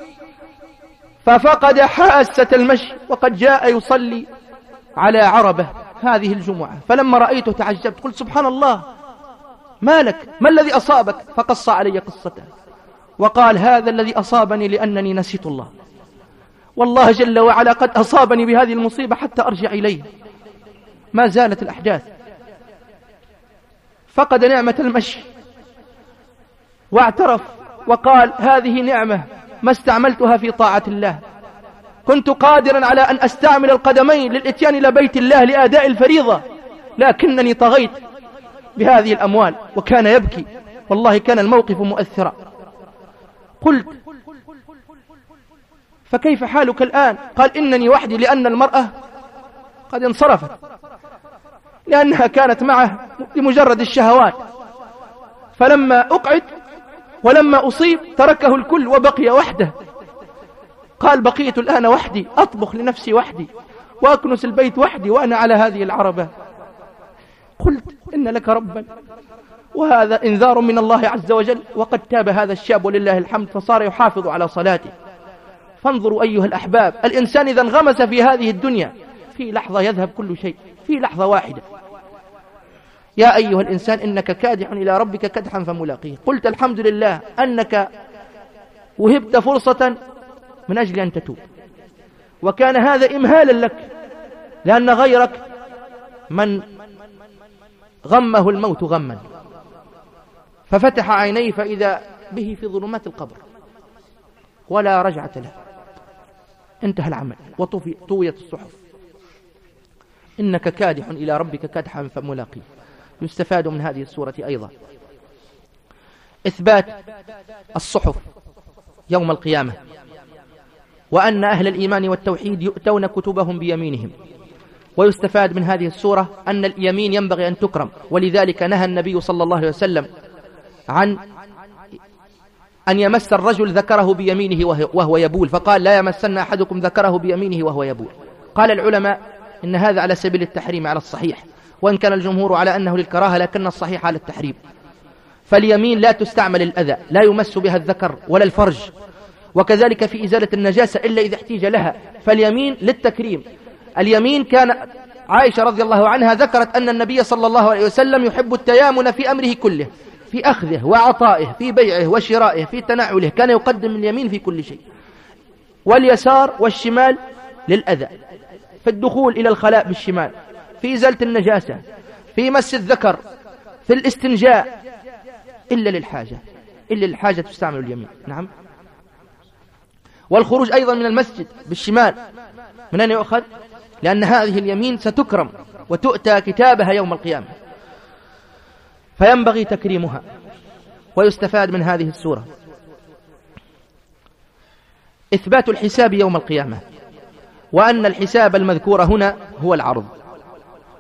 A: ففقد حاسة المشي وقد جاء يصلي على عربة هذه الجمعة. فلما رأيته تعجبت قلت سبحان الله ما لك؟ ما الذي أصابك؟ فقص علي قصته. وقال هذا الذي أصابني لأنني نسيت الله. والله جل وعلا قد أصابني بهذه المصيبة حتى أرجع إليه. ما زالت الأحداث. فقد نعمة المشي. واعترف وقال هذه نعمة ما استعملتها في طاعة الله. كنت قادرا على أن أستعمل القدمين للإتيان إلى بيت الله لأداء الفريضة لكنني طغيت بهذه الأموال وكان يبكي. والله كان الموقف مؤثرا. قلت فكيف حالك الآن؟ قال إنني وحدي لأن المرأة قد انصرفت لأنها كانت معه لمجرد الشهوات. فلما أقعد ولما أصيب تركه الكل وبقي وحده. قال بقيت الآن وحدي أطبخ لنفسي وحدي وأكنس البيت وحدي وأنا على هذه العربة. قلت إن لك ربا وهذا إنذار من الله عز وجل وقد تاب هذا الشاب ولله الحمد فصار يحافظ على صلاته. فانظروا أيها الأحباب الإنسان إذا انغمس في هذه الدنيا في لحظة يذهب كل شيء في لحظة واحدة. يا أيها الإنسان إنك كادح إلى ربك كدحا فملاقيه. قلت الحمد لله أنك وهبت فرصة من أجل أن تتوب. وكان هذا إمهالا لك لأن غيرك من غمه الموت غما. ففتح عينيه فإذا به في ظلمات القبر ولا رجعة له. انتهى العمل وطويت الصحف. إنك كادح إلى ربك كدحا فملاقيه. يستفاد من هذه السورة أيضا. إثبات الصحف يوم القيامة وأن أهل الإيمان والتوحيد يؤتون كتبهم بيمينهم ويستفاد من هذه السورة أن اليمين ينبغي أن تكرم. ولذلك نهى النبي صلى الله عليه وسلم عن أن يمس الرجل ذكره بيمينه وهو يبول. فقال لا يمسن أحدكم ذكره بيمينه وهو يبول. قال العلماء إن هذا على سبيل التحريم على الصحيح. وإن كان الجمهور على أنه للكراهة لكن الصحيح على التحريم. فاليمين لا تستعمل الأذى لا يمس بها الذكر ولا الفرج. وكذلك في إزالة النجاسة إلا إذا احتيج لها. فاليمين للتكريم. اليمين كان عائشة رضي الله عنها ذكرت أن النبي صلى الله عليه وسلم يحب التيامن في أمره كله في أخذه وعطائه في بيعه وشرائه في تنعله كان يقدم اليمين في كل شيء. واليسار والشمال للأذى. في الدخول إلى الخلاء بالشمال. في إزالة النجاسة في مس الذكر في الاستنجاء إلا للحاجة إلا للحاجة تستعمل اليمين. نعم. والخروج أيضا من المسجد بالشمال. من أين يؤخذ؟ لأن هذه اليمين ستكرم وتؤتى كتابها يوم القيامة. فينبغي تكريمها ويستفاد من هذه السورة إثبات الحساب يوم القيامة وأن الحساب المذكور هنا هو العرض.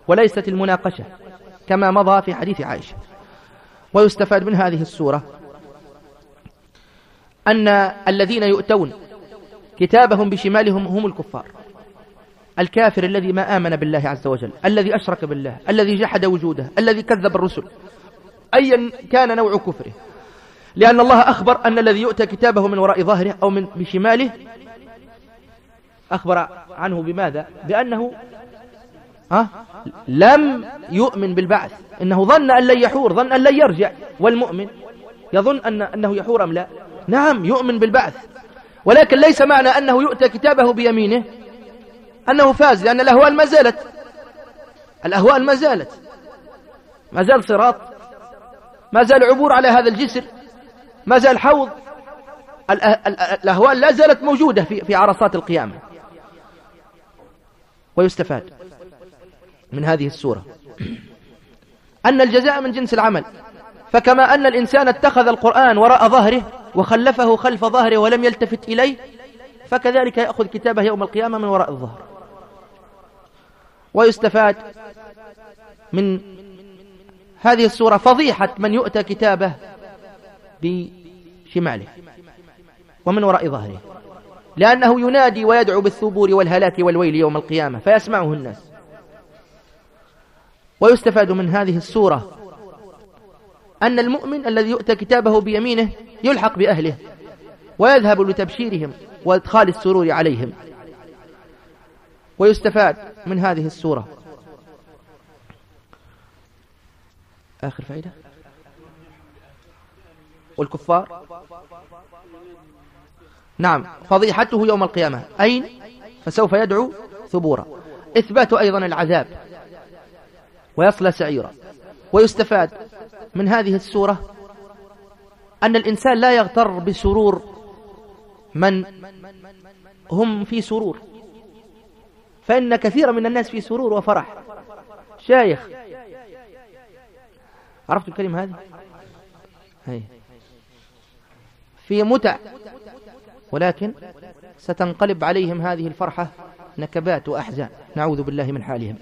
A: وليست المناقشة كما مضى في حديث عائشة. ويستفاد من هذه السورة أن الذين يؤتون كتابهم بشمالهم هم الكفار. الكافر الذي ما آمن بالله عز وجل الذي أشرك بالله الذي جحد وجوده الذي كذب الرسل أيا كان نوع كفره. لأن الله أخبر أن الذي يؤتى كتابه من وراء ظهره أو من بشماله أخبر عنه بماذا؟ بأنه أه؟ لم يؤمن بالبعث. إنه ظن أن لن يحور ظن أن لن يرجع. والمؤمن يظن أن أنه يحور أم لا؟ نعم يؤمن بالبعث. ولكن ليس معنى أنه يؤتى كتابه بيمينه. أنه فاز لأن الأهوال ما زالت. الأهوال ما زالت. ما زال صراط. ما زال عبور على هذا الجسر. ما زال حوض. الأهوال لا زالت موجودة في في عرصات القيامة. ويستفاد. من هذه السورة. أن الجزاء من جنس العمل. فكما أن الإنسان اتخذ القرآن وراء ظهره وخلفه خلف ظهره ولم يلتفت إليه فكذلك يأخذ كتابه يوم القيامة من وراء الظهر. ويستفاد من هذه السورة فضيحة من يؤتى كتابه بشماله ومن وراء ظهره لأنه ينادي ويدعو بالثبور والهلاك والويل يوم القيامة فيسمعه الناس. ويستفاد من هذه السورة أن المؤمن الذي يؤتى كتابه بيمينه يلحق بأهله ويذهب لتبشيرهم وإدخال السرور عليهم ويستفاد من هذه السورة. آخر فائدة. والكفار. نعم فضيحته يوم القيامة. أين؟ فسوف يدعو ثبورا. إثبات أيضا العذاب. ويصل سعيرا. ويستفاد من هذه السورة أن الإنسان لا يغتر بسرور من هم في سرور. فإن كثيرا من الناس في سرور وفرح. شايخ عرفت الكلمة هذه؟ هي. في متع ولكن ستنقلب عليهم هذه الفرحة نكبات وأحزان. نعوذ بالله من حالهم.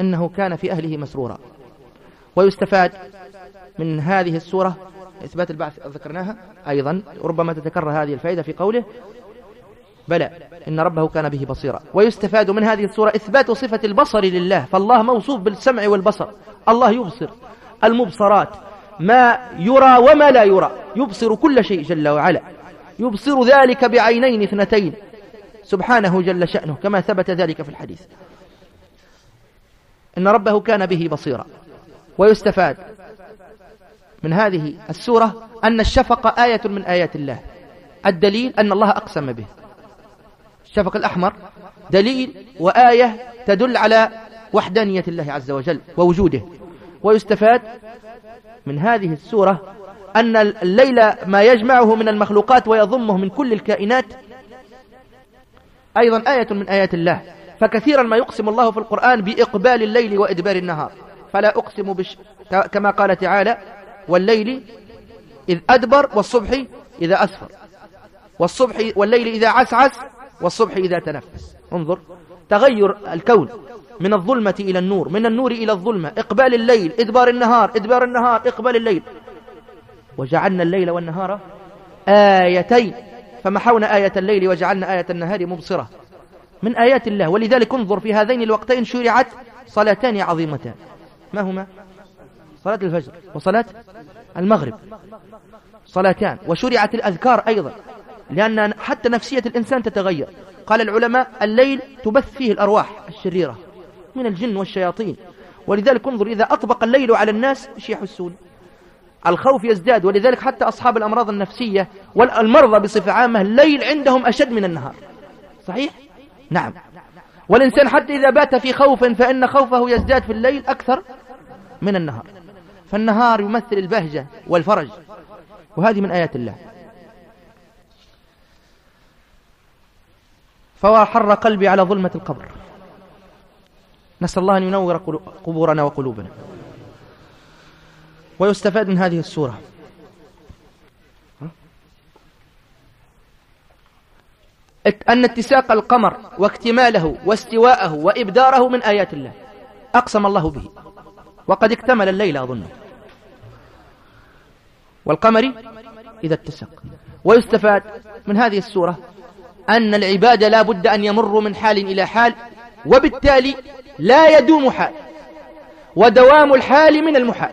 A: إنه كان في أهله مسرورا. ويستفاد من هذه السورة إثبات البعث ذكرناها أيضا ربما تتكرر هذه الفائدة في قوله بلى إن ربه كان به بصيرا. ويستفاد من هذه السورة إثبات صفة البصر لله فالله موصوف بالسمع والبصر. الله يبصر. المبصرات ما يرى وما لا يرى. يبصر كل شيء جل وعلا. يبصر ذلك بعينين اثنتين. سبحانه جل شأنه كما ثبت ذلك في الحديث. إن ربه كان به بصيرا ويستفاد. من هذه السورة أن الشفق آية من آيات الله. الدليل أن الله أقسم به. الشفق الأحمر دليل وآية تدل على وحدانية الله عز وجل ووجوده. ويستفاد من هذه السورة أن الليل ما يجمعه من المخلوقات ويضمه من كل الكائنات. أيضا آية من آيات الله. فكثيرا ما يقسم الله في القرآن بإقبال الليل وإدبار النهار. فلا أقسم بش... كما قال تعالى والليل إذ أدبر والصبح إذا أسفر. والصبح والليل إذا عسعس والصبح إذا تنفس. انظر تغير الكون من الظلمة إلى النور من النور إلى الظلمة. إقبال الليل إدبار النهار إدبار النهار إقبال الليل. وجعلنا الليل والنهار آيتين. فمحونا آية الليل وجعلنا آية النهار مبصرة. من آيات الله. ولذلك انظر في هذين الوقتين شرعت صلاتان عظيمتان. ما هما؟ صلاة الفجر وصلاة المغرب. صلاتان. وشرعت الأذكار أيضا. لأن حتى نفسية الإنسان تتغير. قال العلماء الليل تبث فيه الأرواح الشريرة من الجن والشياطين. ولذلك انظر إذا أطبق الليل على الناس إيش يحسون الخوف يزداد. ولذلك حتى أصحاب الأمراض النفسية والمرضى بصفة عامة الليل عندهم أشد من النهار. صحيح؟ نعم. والإنسان حتى إذا بات في خوف فإن خوفه يزداد في الليل أكثر من النهار. فالنهار يمثل البهجة والفرج. وهذه من آيات الله. فوحر قلبي على ظلمة القبر. نسأل الله أن ينور قبورنا وقلوبنا. ويستفاد من هذه السورة. أن اتساق القمر واكتماله واستواءه وإبداره من آيات الله. أقسم الله به. وقد اكتمل الليل أظن والقمر إذا اتسق. ويستفاد من هذه السورة أن العباد لا بد أن يمروا من حال إلى حال وبالتالي لا يدوم حال ودوام الحال من المحال.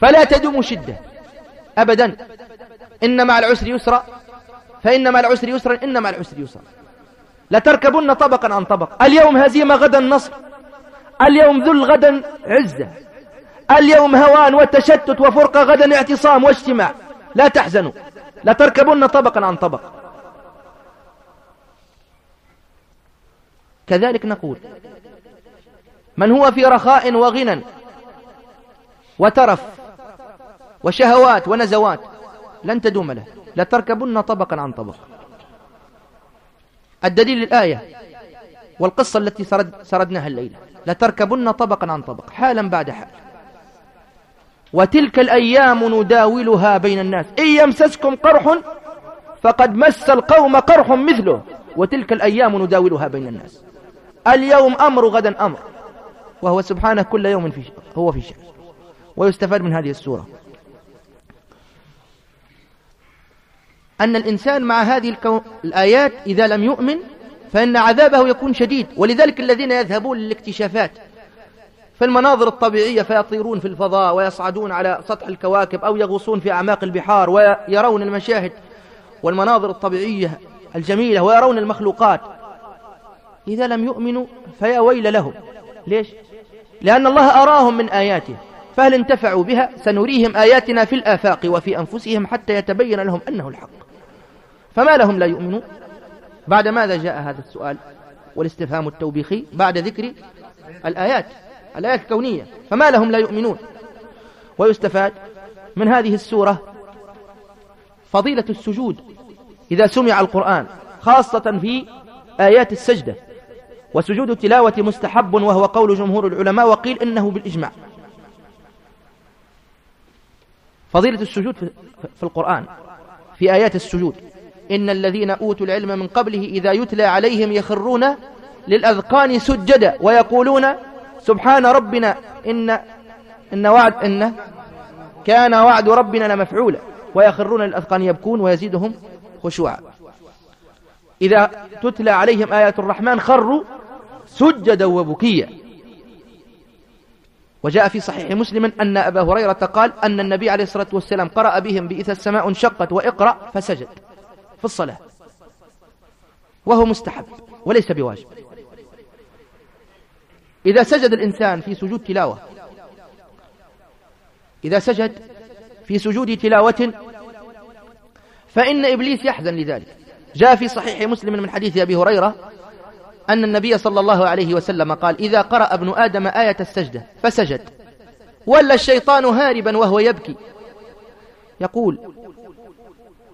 A: فلا تدوم شدة. أبدا. إن مع العسر يسرا. فإن مع العسر يسرا إن مع العسر يسرا. لتركبن طبقا عن طبق. اليوم هزيمة غدا نصر. اليوم ذل غدا عزة. اليوم هوان وتشتت وفرقة غدا اعتصام واجتماع. لا تحزنوا. لتركبن طبقا عن طبق. كذلك نقول من هو في رخاء وغنى وترف وشهوات ونزوات لن تدوم له. لتركبن طبقا عن طبق. الدليل الآية والقصة التي سرد سردناها الليلة. لتركبن طبقا عن طبق حالا بعد حال. وتلك الأيام نداولها بين الناس. إن يمسسكم قرح فقد مس القوم قرح مثله. وتلك الأيام نداولها بين الناس. اليوم أمر غدا أمر. وهو سبحانه كل يوم في هو في شأن. ويستفاد من هذه السورة. أن الإنسان مع هذه الآيات إذا لم يؤمن فإن عذابه يكون شديد ولذلك الذين يذهبون للاكتشافات. في المناظر الطبيعية فيطيرون في الفضاء ويصعدون على سطح الكواكب أو يغوصون في أعماق البحار ويرون المشاهد والمناظر الطبيعية الجميلة ويرون المخلوقات. إذا لم يؤمنوا فيا ويل لهم. ليش؟ لأن الله أراهم من آياته. فهل انتفعوا بها؟ سنريهم آياتنا في الآفاق وفي أنفسهم حتى يتبين لهم أنه الحق. فما لهم لا يؤمنون. بعد ماذا جاء هذا السؤال والاستفهام التوبيخي بعد ذكر الآيات؟ الآيات الكونية. فما لهم لا يؤمنون. ويستفاد من هذه السورة فضيلة السجود. إذا سمع القرآن خاصة في آيات السجدة. وسجود التلاوة مستحب وهو قول جمهور العلماء وقيل إنه بالإجماع. فضيلة السجود في القرآن في آيات السجود. إن الذين أوتوا العلم من قبله إذا يتلى عليهم يخرون للأذقان سجدا ويقولون سبحان ربنا إن إن وعد إن كان وعد ربنا لمفعولا ويخرون للأذقان يبكون ويزيدهم خشوعا. إذا تتلى عليهم آيات الرحمن خروا سجدا وبكيا. وجاء في صحيح مسلم أن أبا هريرة قال أن النبي عليه الصلاة والسلام قرأ بهم بإذا السماء انشقت وإقرأ فسجد. في الصلاة. وهو مستحب وليس بواجب. إذا سجد الإنسان في سجود تلاوة إذا سجد في سجود تلاوة فإن إبليس يحزن لذلك. جاء في صحيح مسلم من حديث أبي هريرة أن النبي صلى الله عليه وسلم قال إذا قرأ ابن آدم آية السجدة فسجد ولا الشيطان هاربا وهو يبكي. يقول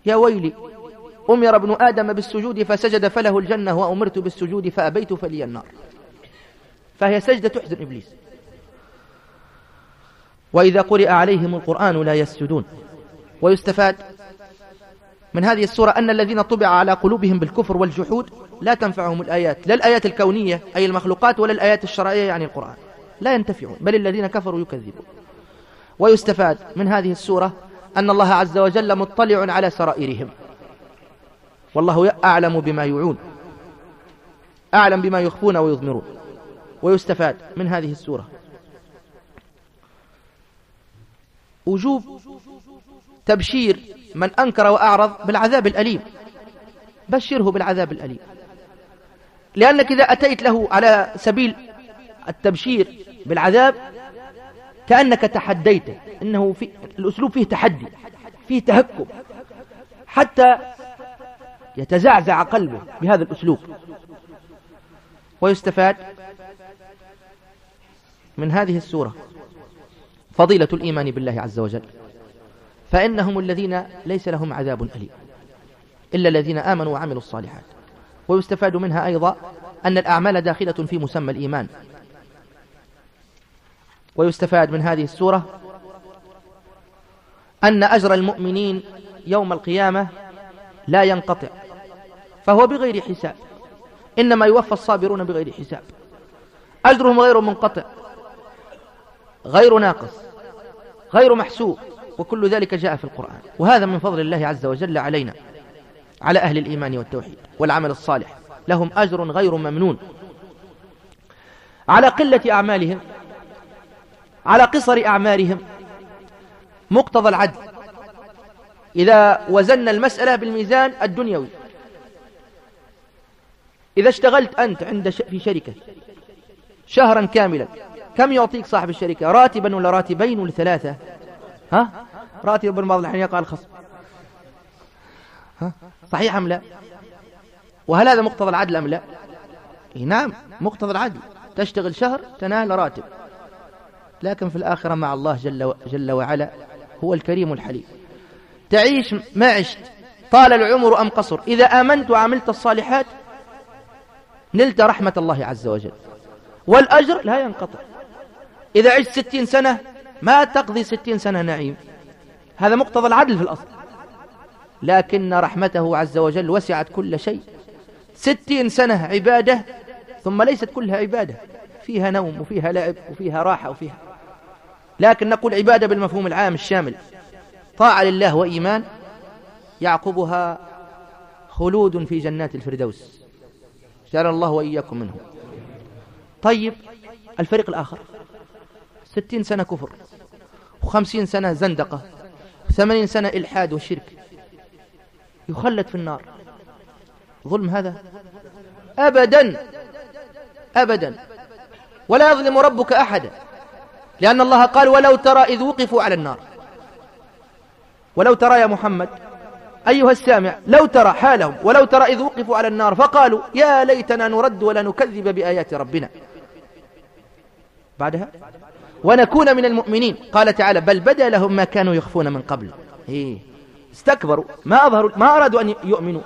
A: يا ويلي أمر ابن آدم بالسجود فسجد فله الجنة وأمرت بالسجود فأبيت فلي النار. فهي سجدة تحزن إبليس. وإذا قرئ عليهم القرآن لا يسجدون. ويستفاد من هذه السورة أن الذين طبع على قلوبهم بالكفر والجحود لا تنفعهم الآيات لا الآيات الكونية أي المخلوقات ولا الآيات الشرعية يعني القرآن. لا ينتفعون بل الذين كفروا يكذبون. ويستفاد من هذه السورة أن الله عز وجل مطلع على سرائرهم. والله أعلم بما يعون أعلم بما يخفون ويضمرون. ويستفاد من هذه السورة. وجوب تبشير من أنكر وأعرض بالعذاب الأليم. بشره بالعذاب الأليم. لأنك إذا أتيت له على سبيل التبشير بالعذاب كأنك تحديته. إنه في الأسلوب فيه تحدي فيه تهكم. حتى يتزعزع قلبه بهذا الأسلوب. ويستفاد من هذه السورة فضيلة الإيمان بالله عز وجل. فإنهم الذين ليس لهم عذاب أليم إلا الذين آمنوا وعملوا الصالحات. ويستفاد منها أيضا أن الأعمال داخلة في مسمى الإيمان. ويستفاد من هذه السورة أن أجر المؤمنين يوم القيامة لا ينقطع. فهو بغير حساب. إنما يوفى الصابرون بغير حساب. أجرهم غير منقطع. غير ناقص. غير محسوب. وكل ذلك جاء في القرآن. وهذا من فضل الله عز وجل علينا. على أهل الإيمان والتوحيد والعمل الصالح. لهم أجر غير ممنون. على قلة أعمالهم. على قصر أعمارهم. مقتضى العدل. إذا وزن المسألة بالميزان الدنيوي. إذا اشتغلت أنت عند ش... في شركة شهرا كاملا كم يعطيك صاحب الشركة؟ راتبا ولا راتبين ولا ثلاثة؟ ها؟ راتب بعض الأحيان يقع الخصم. ها؟ صحيح أم لا؟ وهل هذا مقتضى العدل أم لا؟ نعم مقتضى العدل. تشتغل شهر تنال راتب. لكن في الآخرة مع الله جل, جل وعلا هو الكريم الحليم. تعيش ما عشت طال العمر أم قصر. إذا آمنت وعملت الصالحات نلت رحمة الله عز وجل. والأجر لا ينقطع. إذا عشت ستين سنة ما تقضي ستين سنة نعيم. هذا مقتضى العدل في الأصل. لكن رحمته عز وجل وسعت كل شيء. ستين سنة عبادة ثم ليست كلها عبادة. فيها نوم وفيها لعب وفيها راحة وفيها. لكن نقول عبادة بالمفهوم العام الشامل. طاعة لله وإيمان يعقبها خلود في جنات الفردوس. جعل الله وإياكم منه. طيب الفريق الآخر. ستين سنة كفر وخمسين سنة زندقة وثمانين سنة إلحاد وشرك. يخلد في النار. ظلم هذا؟ أبدا أبدا. ولا يظلم ربك أحدا لأن الله قال ولو ترى إذ وقفوا على النار ولو ترى يا محمد أيها السامع لو ترى حالهم ولو ترى إذ وقفوا على النار فقالوا يا ليتنا نرد ولا نكذب بآيات ربنا. بعدها؟ ونكون من المؤمنين. قال تعالى بل بدا لهم ما كانوا يخفون من قبل. إيه. استكبروا. ما أظهروا ما أرادوا أن يؤمنوا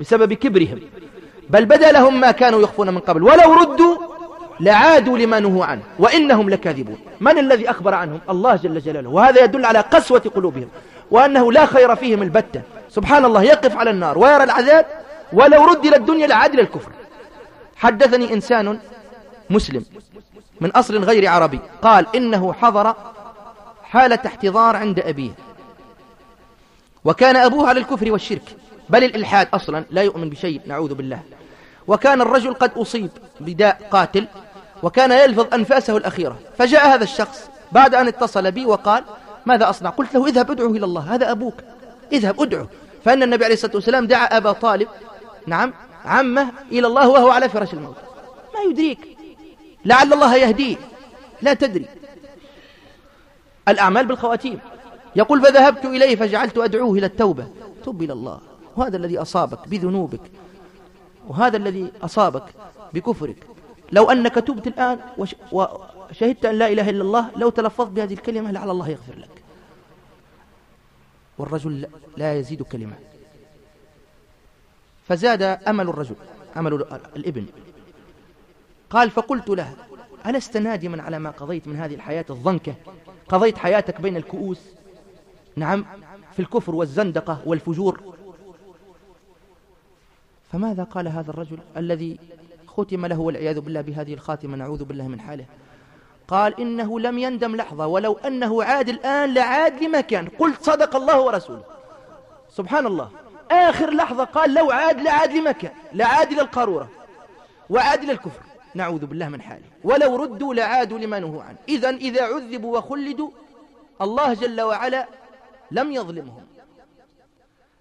A: بسبب كبرهم. بل بدا لهم ما كانوا يخفون من قبل. ولو ردوا لعادوا لما نهوا عنه. وإنهم لكاذبون. من الذي أخبر عنهم؟ الله جل جلاله. وهذا يدل على قسوة قلوبهم. وأنه لا خير فيهم البتة. سبحان الله يقف على النار ويرى العذاب ولو رد إلى الدنيا لعاد إلى الكفر. حدثني إنسان مسلم من أصل غير عربي قال إنه حضر حالة احتضار عند أبيه. وكان أبوه على الكفر والشرك بل الإلحاد أصلا لا يؤمن بشيء نعوذ بالله. وكان الرجل قد أصيب بداء قاتل وكان يلفظ أنفاسه الأخيرة. فجاء هذا الشخص بعد أن اتصل بي وقال ماذا أصنع؟ قلت له اذهب ادعو إلى الله هذا أبوك اذهب ادعو فأن النبي عليه الصلاة والسلام دعا أبا طالب نعم عمه إلى الله وهو على فراش الموت. ما يدريك. لعل الله يهديه. لا تدري. الأعمال بالخواتيم. يقول فذهبت إليه فجعلت أدعوه إلى التوبة. تب إلى الله. وهذا الذي أصابك بذنوبك. وهذا الذي أصابك بكفرك. لو أنك تبت الآن وشهدت أن لا إله إلا الله لو تلفظت بهذه الكلمة لعل الله يغفر لك. والرجل لا يزيد كلمة. فزاد أمل الرجل أمل الابن. قال فقلت له ألست نادما على ما قضيت من هذه الحياة الضنكة؟ قضيت حياتك بين الكؤوس؟ نعم في الكفر والزندقة والفجور. فماذا قال هذا الرجل الذي ختم له والعياذ بالله بهذه الخاتمة؟ نعوذ بالله من حاله. قال إنه لم يندم لحظة ولو أنه عاد الآن لعاد لما كان قلت صدق الله ورسوله. سبحان الله. آخر لحظة قال لو عاد لعاد لما كان لعاد إلى القارورة وعاد إلى الكفر. نعوذ بالله من حاله. ولو ردوا لعادوا لما نهوا عنه. إذا إذا عذبوا وخلدوا الله جل وعلا لم يظلمهم.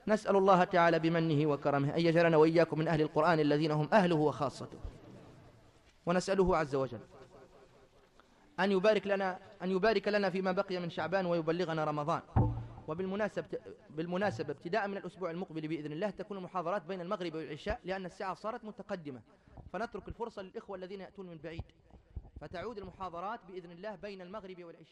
A: نسأل الله تعالى بمنه وكرمه أن يجعلنا وإياكم من أهل القرآن الذين هم أهله وخاصته. ونسأله عز وجل أن يبارك لنا أن يبارك لنا فيما بقي من شعبان ويبلغنا رمضان. وبالمناسبة بالمناسبة ابتداء من الأسبوع المقبل بإذن الله تكون المحاضرات بين المغرب والعشاء لأن الساعة صارت متقدمة. فنترك الفرصة للإخوة الذين يأتون من بعيد. فتعود المحاضرات بإذن الله بين المغرب والعشاء.